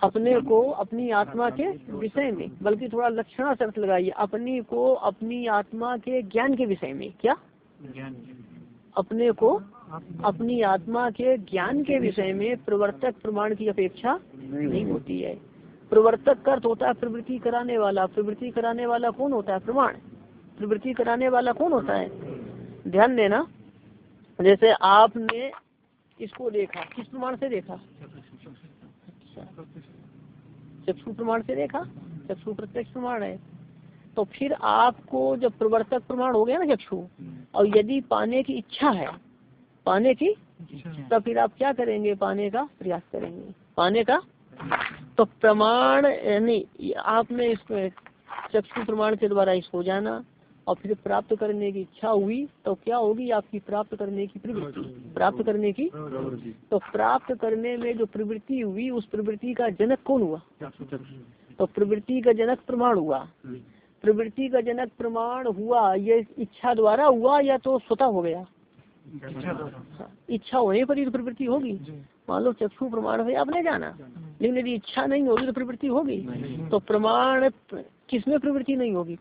अपने को अपनी आत्मा के विषय में बल्कि थोड़ा लक्षणा शब्द लगाइए। अपनी को अपनी आत्मा के ज्ञान के विषय में क्या? अपने को अपनी आत्मा के ज्ञान के विषय में प्रवर्तक प्रमाण की अपेक्षा नहीं होती है। प्रवर्तक का अर्थ होता है प्रवृत्ति कराने वाला। प्रवृत्ति कराने वाला कौन होता है? प्रमाण। प्रवृत्ति कराने वाला कौन होता है? ध्यान देना जैसे आपने इसको देखा किस प्रमाण से देखा? चक्षु प्रमाण से देखा? चक्षु प्रत्यक्ष प्रमाण है। तो फिर आपको जब प्रवर्तक प्रमाण हो गया ना चक्षु और यदि पाने की इच्छा है पाने की? तो फिर आप क्या करेंगे पाने का? प्रयास करेंगे। पाने का? तो प्रमाण यानी आपने इसको चक्षु प्रमाण के द्वारा इसको जाना और फिर प्राप्त करने की इच्छा हुई तो क्या होगी? आपकी प्राप्त करने की प्रवृत्ति। प्राप्त करने की? तो प्राप्त करने में जो प्रवृत्ति हुई उस प्रवृत्ति का जनक कौन हुआ? तो प्रवृत्ति का जनक प्रमाण हुआ। प्रवृत्ति का जनक प्रमाण हुआ ये इच्छा द्वारा हुआ या तो स्वतः हो गया? इच्छा होने पर ही तो प्रवृत्ति होगी। मान लो चक्षु प्रमाण है आपने जाना। लेकिन यदि इच्छा नहीं होगी तो प्रवृत्ति होगी। तो प्रमाण किसमें प्रवृत्ति नहीं होगी?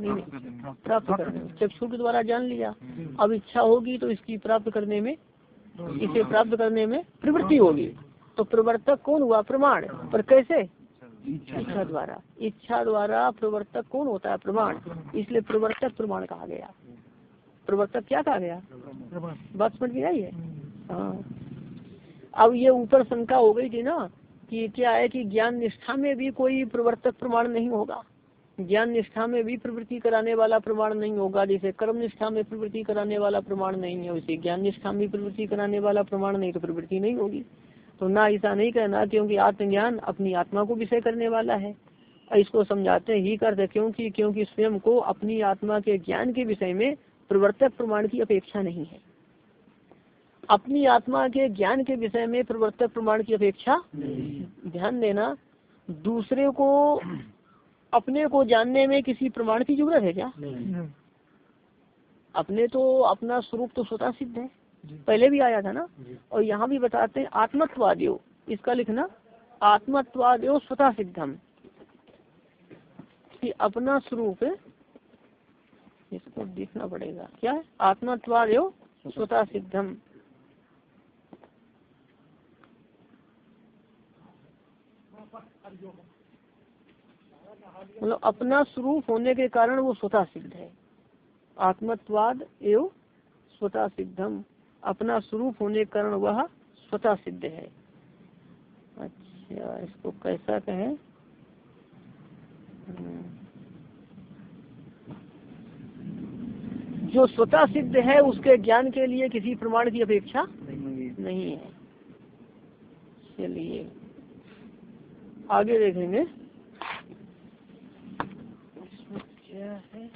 नहीं नहीं। प्राप्त करने चक्षु के द्वारा जान लिया। अब इच्छा होगी तो इसकी प्राप्त करने में इसे प्राप्त करने में प्रवृत्ति होगी। तो प्रवर्तक कौन हुआ? प्रमाण। पर कैसे? इच्छा द्वारा। इच्छा द्वारा प्रवर्तक कौन होता है? प्रमाण। इसलिए प्रवर्तक प्रमाण कहा गया। प्रवर्तक क्या कहा गया? बात समझ में आई है? हाँ। अब ये ऊपर शंका हो गई थी ना कि क्या है कि ज्ञान निष्ठा में भी कोई प्रवर्तक प्रमाण नहीं होगा? ज्ञान निष्ठा में भी प्रवृत्ति कराने वाला प्रमाण नहीं होगा जैसे कर्म निष्ठा में प्रवृत्ति कराने वाला प्रमाण नहीं है वैसे ज्ञान निष्ठा में प्रवृत्ति कराने वाला प्रमाण नहीं तो प्रवृत्ति नहीं होगी। तो ना ऐसा नहीं कहना क्योंकि आत्मज्ञान अपनी आत्मा को विषय करने वाला है। इसको समझाते ही करते क्योंकि क्योंकि स्वयं को अपनी आत्मा के ज्ञान के विषय में प्रवर्तक प्रमाण की अपेक्षा नहीं है। अपनी आत्मा के ज्ञान के विषय में प्रवर्तक प्रमाण की अपेक्षा ध्यान देना दूसरे को अपने को जानने में किसी प्रमाण की ज़रूरत है क्या? अपने तो अपना स्वरूप तो स्वतः सिद्ध है। पहले भी आया था ना? और यहाँ भी बताते हैं आत्मत्वादियो इसका लिखना आत्मत्वादियो स्वतः सिद्धम। कि अपना स्वरूप इसको देखना पड़ेगा। क्या है? आत्मत्वादियो स्वतः सिद्धम। मतलब अपना स्वरूप होने के कारण वो स्वतः सिद्ध है। आत्मत्वाद एवं स्वतः सिद्धम। अपना स्वरूप होने के कारण वह स्वतः सिद्ध है। अच्छा इसको कैसा कहें? जो स्वतः सिद्ध है, उसके ज्ञान के लिए किसी प्रमाण की अपेक्षा नहीं है। चलिए, आगे देखेंगे। क्या है?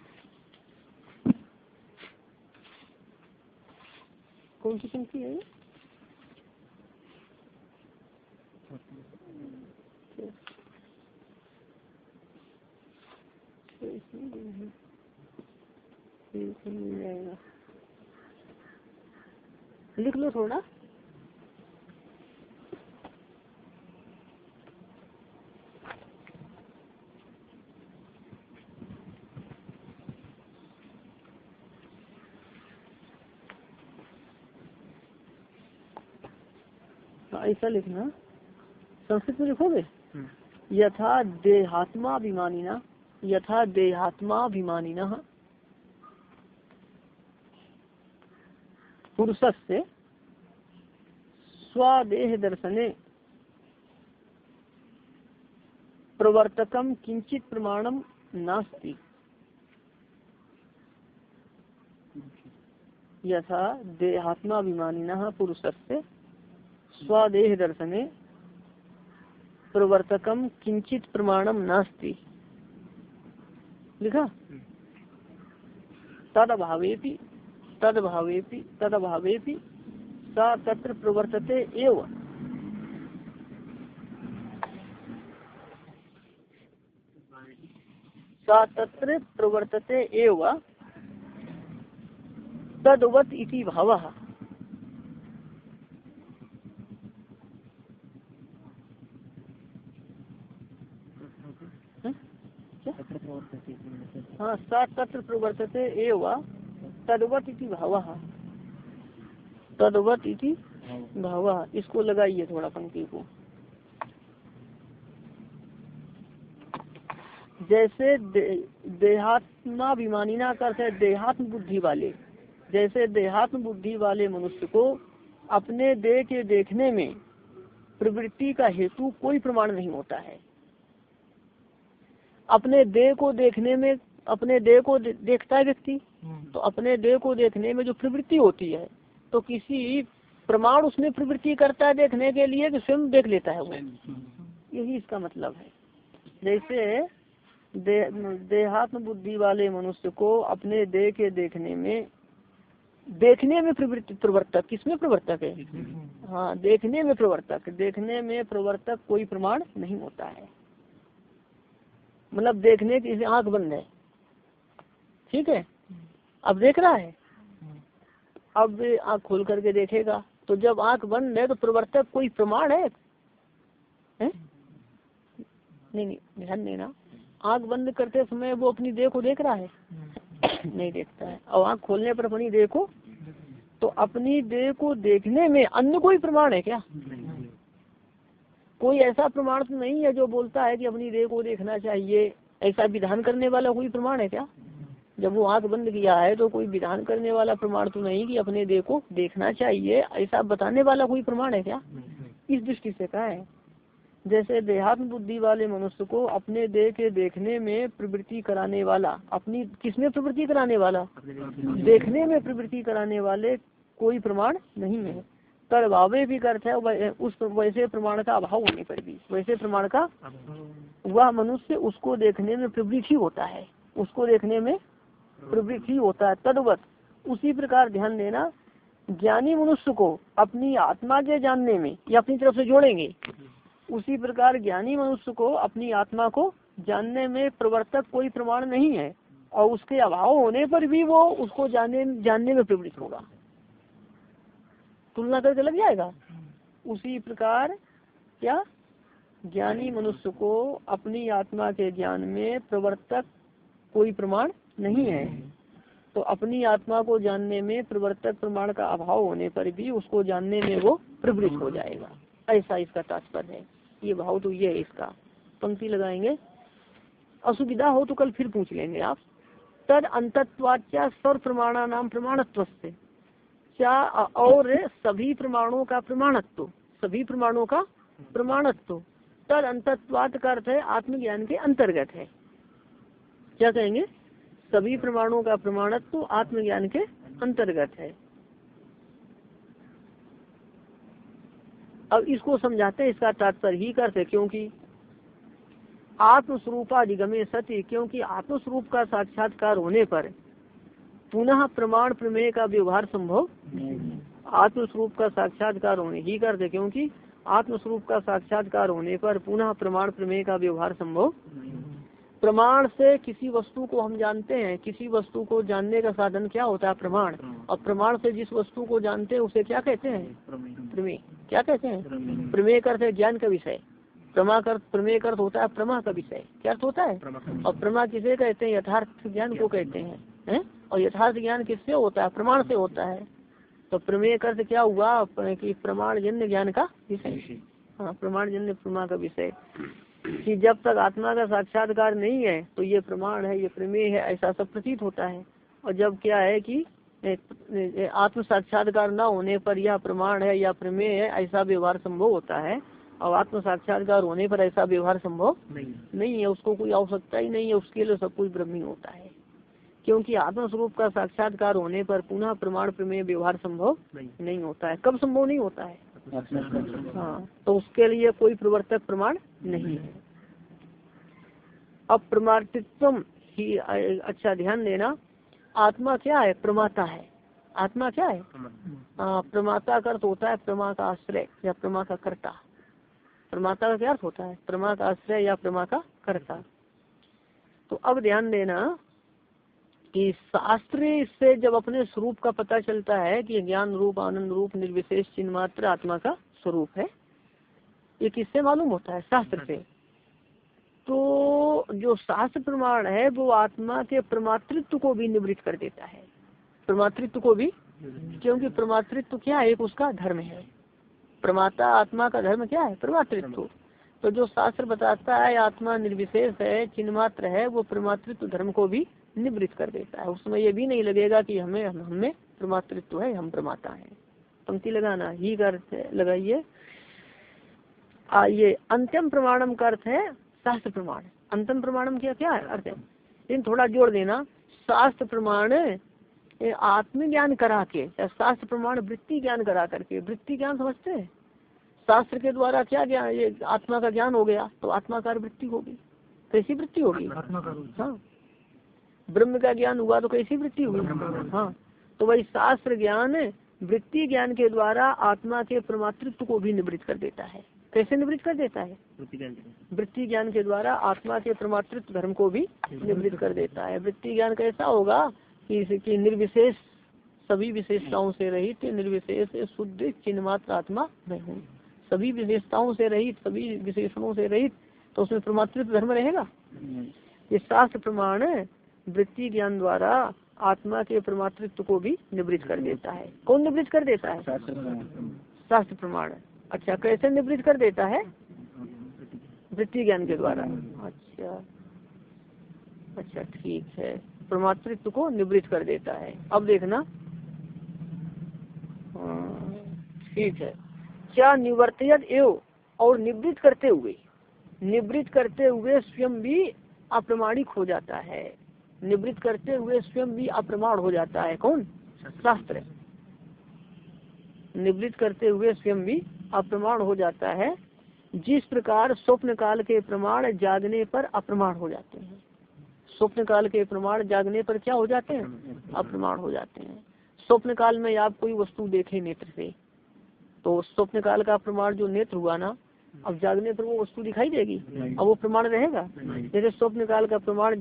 कौन सी पंक्ति है? लिख लो थोड़ा। ऐसा लिखना। संस्कृत में लिखोगे? हम्म। यथा देहात्मा अभिमानिना यथा देहात्मा अभिमानिना पुरुष से स्वादेह दर्शने प्रवर्तकम किंचित प्रमाणम नास्ति। यथा देहात्माभिमानिन पुरुष से स्वादेह दर्शने प्रवर्तकम किंचित प्रमाणम नास्ति। लिखा। तद अभावेपि तद भावेपि तद अभावेपि सा तत्र प्रवर्तते एव। सा तत्र प्रवर्तते एव। तदवत इति भावः। हाँ सा तत्र प्रवर्तते एवं। तदवत इति भाव। तदवत इति भाव। इसको लगाइए थोड़ा पंक्ति को। जैसे दे, करते देहात्म बुद्धि वाले। जैसे देहात्म बुद्धि वाले मनुष्य को अपने देह के देखने में प्रवृत्ति का हेतु कोई प्रमाण नहीं होता है। अपने देह को देखने में अपने देह को देखता है व्यक्ति। तो अपने देह को देखने में जो प्रवृत्ति होती है तो किसी प्रमाण उसमें प्रवृत्ति करता है देखने के लिए कि स्वयं देख लेता है वो। यही इसका मतलब है। जैसे दे, देहात्म बुद्धि वाले मनुष्य को अपने देह के देखने में देखने में प्रवृत्ति प्रवर्तक किसमें प्रवर्तक है? हाँ देखने में प्रवर्तक। देखने में प्रवर्तक कोई प्रमाण नहीं होता है। मतलब देखने की आँख बंद है। ठीक है? अब देख रहा है। अब आँख खोल करके देखेगा। तो जब आँख बंद है तो प्रवर्तक कोई प्रमाण है, है? नहीं नहीं ध्यान देना। आँख बंद करते समय वो अपनी देह को देख रहा है? नहीं देखता है। और आँख खोलने पर अपनी देह को तो अपनी देह को देखने में अन्य कोई प्रमाण है क्या? कोई ऐसा प्रमाण तो नहीं है जो बोलता है कि अपनी देह को देखना चाहिए। ऐसा विधान करने वाला कोई प्रमाण है क्या? जब वो आँख बंद किया है तो कोई विधान करने वाला प्रमाण तो नहीं कि अपने देह को देखना चाहिए ऐसा बताने वाला कोई प्रमाण है क्या? इस दृष्टि से कहा है। जैसे देहात्म बुद्धि वाले मनुष्य को अपने देह के देखने में प्रवृत्ति कराने वाला अपनी किसमें प्रवृत्ति कराने वाला? देखने में प्रवृत्ति कराने वाले कोई प्रमाण नहीं है। तर भावे भी अर्थ है उस वैसे प्रमाण का अभाव होने पर भी। वैसे प्रमाण का वह मनुष्य उसको देखने में प्रवृत्ति होता है। उसको देखने में प्रवृत्ति होता है, तदवत। उसी प्रकार ध्यान देना, ज्ञानी मनुष्य को अपनी आत्मा के जानने में या अपनी तरफ़ से जोड़ेंगे। उसी प्रकार ज्ञानी मनुष्य को अपनी आत्मा को जानने में प्रवर्तक कोई प्रमाण नहीं है, और उसके अभाव होने पर भी वो उसको जानने जानने में प्रवृत्त होगा। तुलना करके लग जाएगा। उसी प्रकार क्या? ज्ञानी मनुष्य को अपनी आत्मा के ज्ञान में प्रवर्तक कोई प्रमाण नहीं है। तो अपनी आत्मा को जानने में प्रवर्तक प्रमाण का अभाव होने पर भी उसको जानने में वो प्रवृत्त हो जाएगा। ऐसा इसका तात्पर्य है। ये भाव तो ये है इसका। पंक्ति लगाएँगे। असुविधा हो तो कल फिर पूछ लेंगे आप। तद अंतत्वाच्या स्वर प्रमाणा नाम प्रमाणत्व से क्या और सभी प्रमाणों का प्रमाणत्व? सभी प्रमाणों का प्रमाणत्व। तद अंतत्वात का अर्थ है आत्मज्ञान के अंतर्गत है। क्या कहेंगे? सभी प्रमाणों का प्रमाणत्व तो आत्मज्ञान के अंतर्गत है। अब इसको समझाते हैं, इसका तात्पर्य ही करते क्योंकि आत्मस्वरूपाधिगमे सत्य, क्योंकि आत्मस्वरूप का साक्षात्कार होने पर पुनः प्रमाण प्रमेय का व्यवहार संभव आत्मस्वरूप का साक्षात्कार होने ही करते क्योंकि आत्मस्वरूप का साक्षात्कार होने पर पुनः प्रमाण प्रमेय का व्यवहार संभव प्रमाण से किसी वस्तु को हम जानते हैं किसी वस्तु को जानने का साधन क्या होता है प्रमाण? और प्रमाण से जिस वस्तु को जानते हैं उसे क्या कहते हैं? प्रमेय। क्या कहते हैं? प्रमेय। करते ज्ञान का विषय। प्रमा कर प्रमेय अर्थ होता है प्रमा का विषय। क्या अर्थ होता है? और प्रमा किसे कहते हैं? यथार्थ ज्ञान को कहते हैं। है? और यथार्थ ज्ञान किससे होता है? प्रमाण से होता है। तो प्रमेय अर्थ क्या हुआ? कि प्रमाण जन्य ज्ञान का विषय। हाँ प्रमाण जन्य प्रमा का विषय। कि जब तक आत्मा का साक्षात्कार नहीं है तो ये प्रमाण है ये प्रमेय है ऐसा सब प्रतीत होता है। और जब क्या है कि आत्म साक्षात्कार न होने पर यह प्रमाण है या प्रमेय है ऐसा व्यवहार संभव होता है। और आत्म साक्षात्कार होने पर ऐसा व्यवहार संभव नहीं, नहीं है उसको कोई आवश्यकता ही नहीं है उसके लिए सब कुछ ब्रह्मी होता है। क्योंकि आत्म स्वरूप का साक्षात्कार होने पर पुनः प्रमाण प्रमेय व्यवहार संभव नहीं।, नहीं होता है। कब संभव नहीं होता है? हाँ। तो उसके लिए कोई प्रवर्तक प्रमाण नहीं है। अब प्रमाणित्व ही अच्छा ध्यान देना आत्मा क्या है? प्रमाता है। आत्मा क्या है? हाँ प्रमाता का अर्थ होता है प्रमा का आश्रय या प्रमा का कर्ता। प्रमाता का क्या अर्थ होता है? प्रमा का आश्रय या प्रमा का कर्ता। तो अब ध्यान देना कि शास्त्र से जब अपने स्वरूप का पता चलता है कि ज्ञान रूप, आनंद रूप, निर्विशेष चिन्ह मात्र आत्मा का स्वरूप है, ये किससे मालूम होता है? शास्त्र से। तो जो शास्त्र प्रमाण है, वो आत्मा के प्रमातृत्व को भी निवृत्त कर देता है। प्रमातृत्व को भी? क्योंकि प्रमातृत्व क्या है? एक उसका धर्म है। प्रमाता आत्मा का धर्म क्या है? प्रमातृत्व। तो जो शास्त्र बताता है, आत्मा निर्विशेष है, चिन्ह मात्र है, वो प्रमातृत्व धर्म को भी निवृत्त कर देता है। उसमें ये भी नहीं लगेगा कि हमें हमें प्रमातृत्व है हम प्रमाता है। पंक्ति लगाना ही का अर्थ लगाइए। ये अंतिम प्रमाणम का अर्थ है शास्त्र प्रमाण। अंतिम प्रमाणम क्या क्या है? अर्थ है। लेकिन थोड़ा जोड़ देना। शास्त्र प्रमाण आत्मज्ञान करा के या शास्त्र प्रमाण वृत्ति ज्ञान करा करके। वृत्ति ज्ञान समझते हैं? शास्त्र के द्वारा क्या ज्ञान ये आत्मा का ज्ञान हो गया तो आत्माकार वृत्ति होगी। कैसी वृत्ति होगी। हाँ। ब्रह्म का ज्ञान हुआ तो कैसी वृत्ति हुई? हाँ तो वही शास्त्र ज्ञान वृत्ति ज्ञान के द्वारा आत्मा के परमातृत्व को भी निवृत्त कर देता है। कैसे निवृत्त कर देता है? वृत्ति ज्ञान के द्वारा। आत्मा के परमातृत्व धर्म को भी निवृत्त कर देता है। वृत्ति ज्ञान कैसा होगा कि निर्विशेष सभी विशेषताओं से रहित निर्विशेष शुद्ध चिन्ह मात्र आत्मा मैं हूँ। सभी विशेषताओं से रहित सभी विशेषणों से रहित तो उसमें परमातृत्व धर्म रहेगा? ये शास्त्र प्रमाण वृत्ति ज्ञान द्वारा आत्मा के परमातृत्व को भी निवृत्त कर देता है। कौन निवृत्त कर देता है? शास्त्र प्रमाण। अच्छा कैसे निवृत्त कर देता है? वृत्ति ज्ञान के द्वारा। अच्छा। अच्छा ठीक है। परमातृत्व को निवृत्त कर देता है। अब देखना। हाँ, ठीक है। क्या निवर्तयत एव और निवृत्त करते हुए निवृत्त करते हुए स्वयं भी अप्रमाणिक हो जाता है? निवृत्त करते हुए स्वयं भी अप्रमाण हो जाता है। कौन? शास्त्र। निवृत्त करते हुए स्वयं भी अप्रमाण हो जाता है। जिस प्रकार स्वप्न काल के प्रमाण जागने पर अप्रमाण हो जाते हैं। स्वप्न काल के प्रमाण जागने पर क्या हो जाते हैं? अप्रमाण हो जाते हैं। स्वप्न काल में आप कोई वस्तु देखे नेत्र से तो स्वप्न काल का प्रमाण जो नेत्र हुआ ना अब जागने पर वो वस्तु दिखाई देगी? अब वो प्रमाण रहेगा? जैसे स्वप्न काल का प्रमाण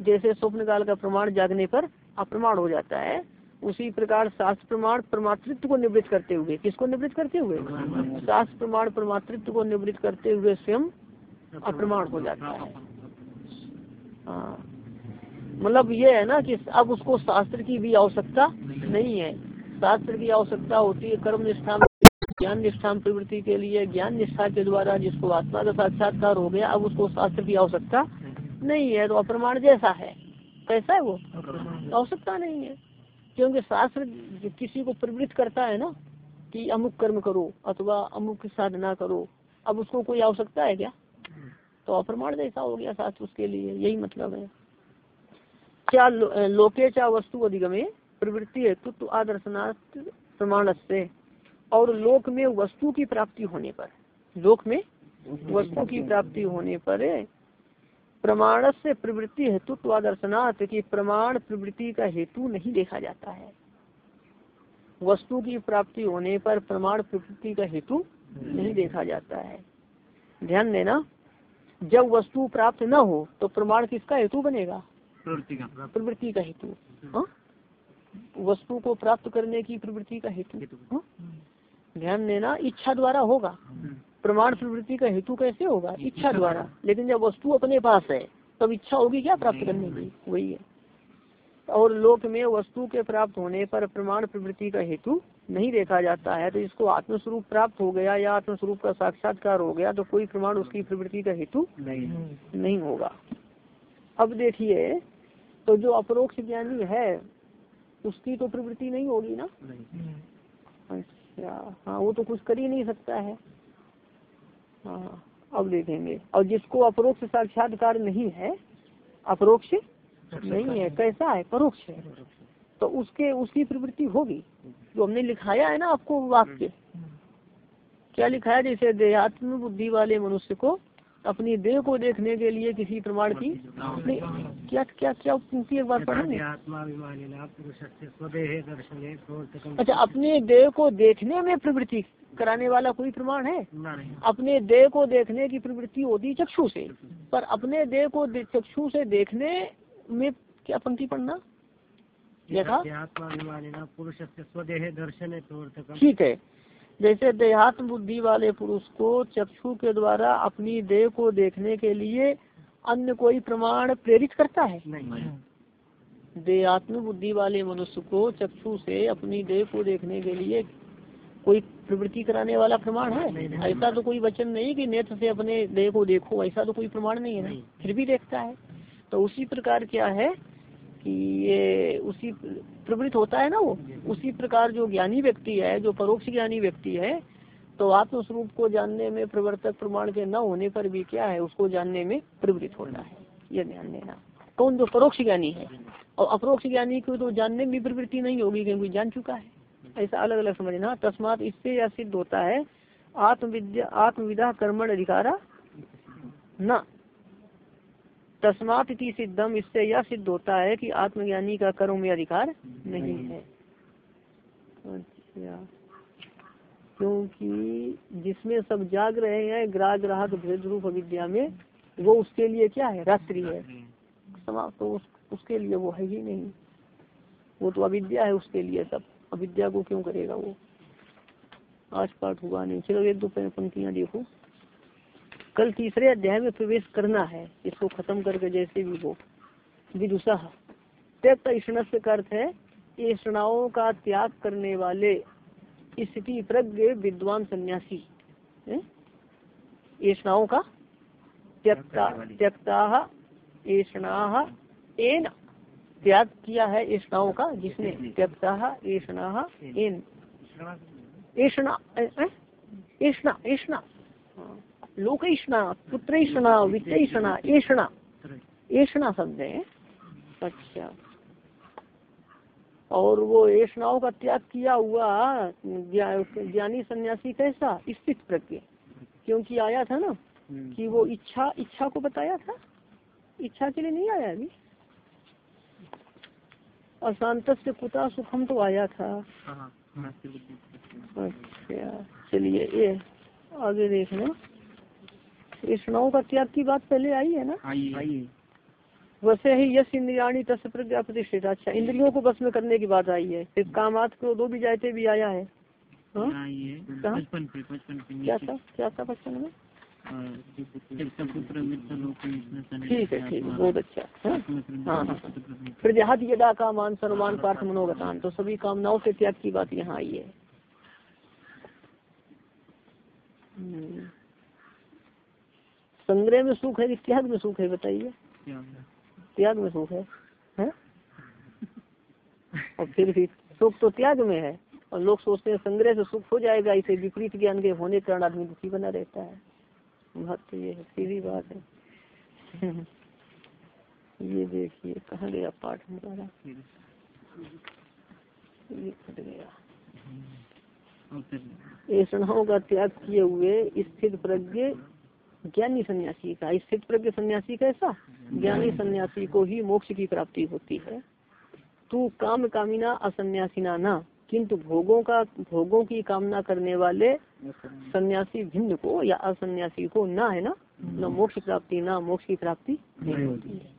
जैसे स्वप्न काल का प्रमाण जागने पर अप्रमाण हो जाता है, उसी प्रकार शास्त्र प्रमाण परमातृत्व को निवृत्त करते हुए। किसको निवृत्त करते हुए? शास्त्र प्रमाण परमातृत्व को निवृत्त करते हुए स्वयं अप्रमाण हो जाता है। हाँ। मतलब ये है ना कि अब उसको शास्त्र की भी आवश्यकता नहीं है। शास्त्र की आवश्यकता होती है कर्म निष्ठा ज्ञान निष्ठा प्रवृत्ति के लिए, ज्ञान निष्ठा के द्वारा जिसको आत्मा का साक्षात्कार हो गया, अब उसको शास्त्र की आवश्यकता नहीं है तो अप्रमाण जैसा है। कैसा है वो? आवश्यकता नहीं है। क्योंकि शास्त्र किसी को प्रवृत्त करता है ना कि अमुक कर्म करो अथवा अमुक साधना करो अब उसको कोई आवश्यकता है क्या? तो अप्रमाण जैसा हो गया शास्त्र उसके लिए यही मतलब है। क्या लो, लोके चा वस्तु अधिगमे प्रवृत्ति हेतु तो आदर्शनाथ प्रमाण से और लोक में वस्तु की प्राप्ति होने पर लोक में वस्तु की प्राप्ति होने पर प्रमाण से प्रवृत्ति हेतु आदर्शनाथ की प्रमाण प्रवृत्ति का हेतु नहीं देखा जाता है। वस्तु की प्राप्ति होने पर प्रमाण प्रवृत्ति का हेतु नहीं देखा जाता है। ध्यान देना जब वस्तु प्राप्त न हो तो प्रमाण किसका हेतु बनेगा? प्रवृत्ति का। हेतु। हाँ? वस्तु को प्राप्त करने की प्रवृत्ति का हेतु। हाँ? ध्यान देना इच्छा द्वारा होगा। प्रमाण प्रवृत्ति का हेतु कैसे होगा? इच्छा द्वारा। लेकिन जब वस्तु अपने पास है तब इच्छा होगी क्या प्राप्त करने की? वही है। और लोक में वस्तु के प्राप्त होने पर प्रमाण प्रवृत्ति का हेतु नहीं देखा जाता है तो इसको आत्मस्वरूप प्राप्त हो गया या आत्मस्वरूप का साक्षात्कार हो गया तो कोई प्रमाण उसकी प्रवृत्ति का हेतु नहीं नहीं होगा। अब देखिए तो जो अपरोक्ष ज्ञानी है उसकी तो प्रवृत्ति नहीं होगी ना? अच्छा हाँ वो तो कुछ कर ही नहीं सकता है। हाँ अब देखेंगे और जिसको अपरोक्ष साक्षात्कार नहीं है अपरोक्ष नहीं है कैसा है? परोक्ष है। तो उसके उसकी प्रवृत्ति होगी। जो हमने लिखाया है ना आपको वाक्य क्या लिखाया जैसे देहात्म बुद्धि वाले मनुष्य को अपनी देह को देखने के लिए किसी प्रमाण की नहीं क्या क्या क्या एक बार पढ़ेंगे अच्छा अपने देह को देखने में प्रवृत्ति कराने वाला कोई प्रमाण है? अपने देह को देखने की प्रवृत्ति होती चक्षु से। पर अपने देह को चक्षु से देखने में क्या पंक्ति पढ़ना? देखा? दर्शन ठीक है। जैसे देहात्म बुद्धि वाले पुरुष को चक्षु के द्वारा अपनी देह को देखने के लिए अन्य कोई प्रमाण प्रेरित करता है? देहात्म बुद्धि वाले मनुष्य को चक्षु से अपनी देह को देखने के लिए कोई प्रवृत्ति कराने वाला प्रमाण है? ऐसा तो कोई वचन नहीं कि नेत्र से अपने देह को देखो ऐसा तो कोई प्रमाण नहीं है फिर भी देखता है। तो उसी प्रकार क्या है कि ये उसी प्रवृत्त होता है ना वो? उसी प्रकार जो ज्ञानी व्यक्ति है जो परोक्ष ज्ञानी व्यक्ति है तो आत्मस्वरूप को जानने में प्रवर्तक प्रमाण के न होने पर भी क्या है उसको जानने में प्रवृत्त होना है। ये ध्यान देना। कौन जो परोक्ष ज्ञानी है? और अपरोक्ष ज्ञानी को तो जानने में प्रवृत्ति नहीं होगी क्योंकि जान चुका है। ऐसा अलग अलग समझना तस्मात इससे यह सिद्ध होता है आत्मविद्या आत्मविदा कर्मण अधिकारा न। तस्मात की सिद्धम इससे यह सिद्ध होता है कि आत्मज्ञानी का कर्म में अधिकार नहीं है। अच्छा। क्योंकि जिसमें सब जाग रहे हैं ग्राह ग्राहक भेद रूप अविद्या में वो उसके लिए क्या है? रात्रि है। समाप्त तो उस, उसके लिए वो है ही नहीं। वो तो अविद्या है उसके लिए सब। अविद्या को क्यों करेगा वो? आज पाठ हुआ नहीं। चलो एक दो पंक्तियाँ देखो। कल तीसरे अध्याय में प्रवेश करना है इसको खत्म करके जैसे भी हो। विदुषा त्यक्त ईष्णस का अर्थ है ईष्णाओं का त्याग करने वाले स्थिति प्रज्ञ विद्वान सन्यासी। ईष्णाओं का त्यक्ता त्यक्ता एन त्याग किया है ईष्णाओं का जिसने त्यक्ता ईष्णा एन ईष्णा ईष्णा ईष्णा लोक ईष्णा पुत्र ईष्णा वित्त ईष्णा ईष्णा ईष्णा शब्द है। अच्छा। और वो ऐषणाओं का त्याग किया हुआ ज्ञानी सन्यासी कैसा? स्थित प्रज्ञ। क्योंकि आया था ना हम्म। कि वो इच्छा इच्छा को बताया था? इच्छा के लिए नहीं आया अभी? अशांत से कुता सुखम तो आया था। हाँ, हाँ, अच्छा चलिए ये आगे देखना। ऐषणाओं का त्याग की बात पहले आई है ना? आई आई वैसे ही यश इंद्रियाणी तस् प्रज्ञा प्रतिष्ठित। अच्छा इंद्रियों को बस में करने की बात आई है। फिर कामात को दो भी जाते भी आया है। हाँ? क्या था? क्या था बचपन में? ठीक है ठीक है बहुत अच्छा हाँ हाँ, हाँ। प्रजात यदा का मान सर्वमान पार्थ मनोगतान तो सभी कामनाओं के त्याग की बात यहाँ आई है। संग्रह में सुख है कि त्याग में सुख है बताइए त्याग में सुख है, है? और फिर भी सुख तो त्याग में है और लोग सोचते हैं संग्रह से सुख हो जाएगा इसे विपरीत ज्ञान के होने के कारण आदमी दुखी बना रहता है बात तो ये है, सीधी बात है। ये देखिए, कहाँ गया पाठ हमारा ये फट गया। का त्याग किए हुए स्थित प्रज्ञ ज्ञानी सन्यासी का। स्थित प्रज्ञ सन्यासी कैसा? ज्ञानी सन्यासी को ही मोक्ष की प्राप्ति होती है। तू काम कामिना असन्यासीना ना। किंतु भोगों का भोगों की कामना करने वाले सन्यासी भिन्न को या असन्यासी को ना है ना? न मोक्ष प्राप्ति ना मोक्ष की प्राप्ति नहीं होती है।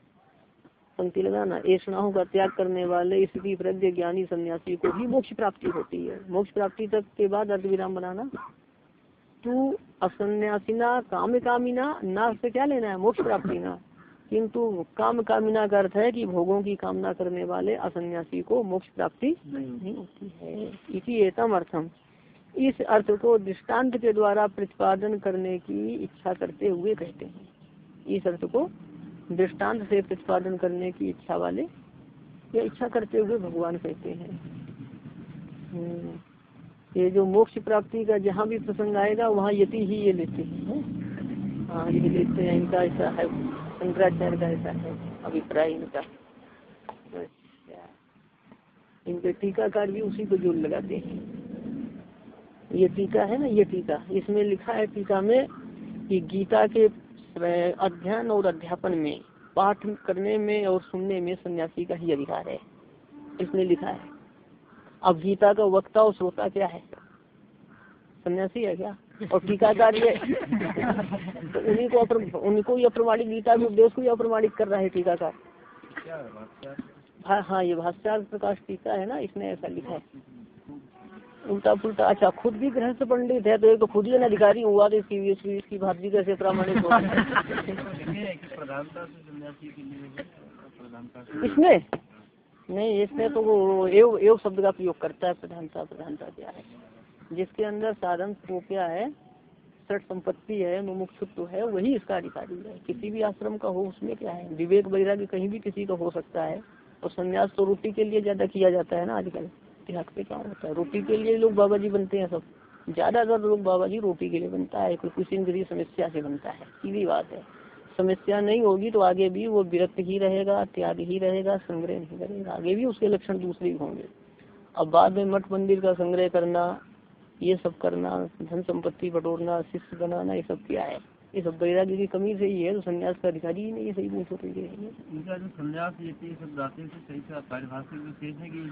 पंक्ति लगाना ऐषणाओं का त्याग करने वाले स्थिति प्रज्ञ ज्ञानी सन्यासी को भी मोक्ष प्राप्ति होती है। मोक्ष प्राप्ति तक के बाद अर्थ विराम बनाना। तू असन्यासीना काम कामिना ना से क्या लेना है? मोक्ष प्राप्ति ना। किंतु काम कामिना का अर्थ है कि भोगों की कामना करने वाले असन्यासी को मोक्ष प्राप्ति नहीं होती। है। इसी एतम अर्थम। इस अर्थ को दृष्टांत के द्वारा प्रतिपादन करने की इच्छा करते हुए कहते हैं। इस अर्थ को दृष्टांत से प्रतिपादन करने की इच्छा वाले या इच्छा करते हुए भगवान कहते हैं। हम्म। ये जो मोक्ष प्राप्ति का जहाँ भी प्रसंग आएगा वहाँ यति ही ये लेते हैं। हाँ ये लेते हैं। इनका ऐसा है। शंकराचार्य का ऐसा है, अभिप्राय इनका। अच्छा। इनके टीकाकार भी उसी को जोड़ लगाते हैं। ये टीका है ना, ये टीका। इसमें लिखा है टीका में कि गीता के अध्ययन और अध्यापन में, पाठ करने में और सुनने में सन्यासी का ही अधिकार है। इसमें लिखा है। अब गीता का वक्ता और श्रोता क्या है? सन्यासी है क्या? और टीकाकार ये तो उन्हीं को उन्हीं को ये प्रमाणिक गीता के उपदेश को यह प्रमाणिक कर रहा है टीकाकार हाँ हाँ ये भाष्यार प्रकाश टीका है ना इसने ऐसा लिखा है। उल्टा पुलटा अच्छा खुद भी गृहस्थ पंडित है तो एक तो खुद ही अधिकारी हुआ तो इसकी इसकी, इसकी भाषी कैसे प्रमाणित हो इसमें नहीं इसमें तो वो एव एव शब्द का प्रयोग करता है प्रधानता प्रधानता क्या है। जिसके अंदर साधन वो क्या है, सठ संपत्ति है, मुमुक्षुत्व है, वही इसका अधिकारी है। किसी भी आश्रम का हो, उसमें क्या है? विवेक वगैरह वैराग्य कहीं भी किसी का हो सकता है। और संन्यास तो रोटी के लिए ज़्यादा किया जाता है ना आजकल? त्याग पे क्या होता है? रोटी के लिए लोग बाबा जी बनते हैं सब। ज़्यादातर लोग बाबा जी रोटी के लिए बनता है, कोई किसी न किसी समस्या से बनता है, सीधी बात है। समस्या नहीं होगी तो आगे भी वो विरक्त ही रहेगा, त्याग ही रहेगा, संग्रह नहीं करेगा। आगे भी उसके लक्षण दूसरे होंगे। अब बाद में मठ मंदिर का संग्रह करना ये सब करना धन संपत्ति बटोरना शिष्य बनाना ये सब क्या है? ये सब वैराग्य की कमी से ही है तो संन्यास का अधिकारी ही नहीं सही पूछ होते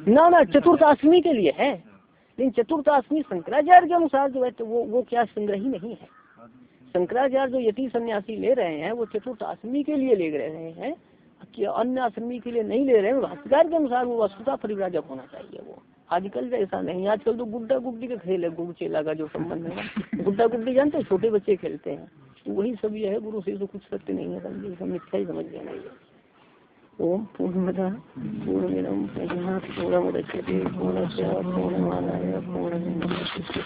ना ना चतुर्थाष्टमी के लिए है। लेकिन चतुर्थाष्टमी शंकराचार्य के अनुसार जो है तो वो वो क्या संग्रही नहीं है। शंकराचार्य जो यति सन्यासी ले रहे हैं वो चतुर्थाष्टमी के लिए ले रहे हैं। कि अन्य आश्रमी के लिए नहीं ले रहे हैं भाष्यकार के अनुसार वो वस्तुता परिव्राजक होना चाहिए वो। आजकल तो ऐसा नहीं आजकल तो गुड्डा गुड्डी का खेल है, गुड़, चेला का जो संबंध है गुड्डा गुड्डी जानते हैं? छोटे बच्चे खेलते हैं। वही सब यह है, गुरु से तो कुछ सत्य नहीं है। समझे सब मिथ्या ही समझ ये ओम पूर्णमदा पूर्णमिदम पूर्णमुदच्यते पूर्णस्य पूर्णमादाय पूर्णमेवावशिष्यते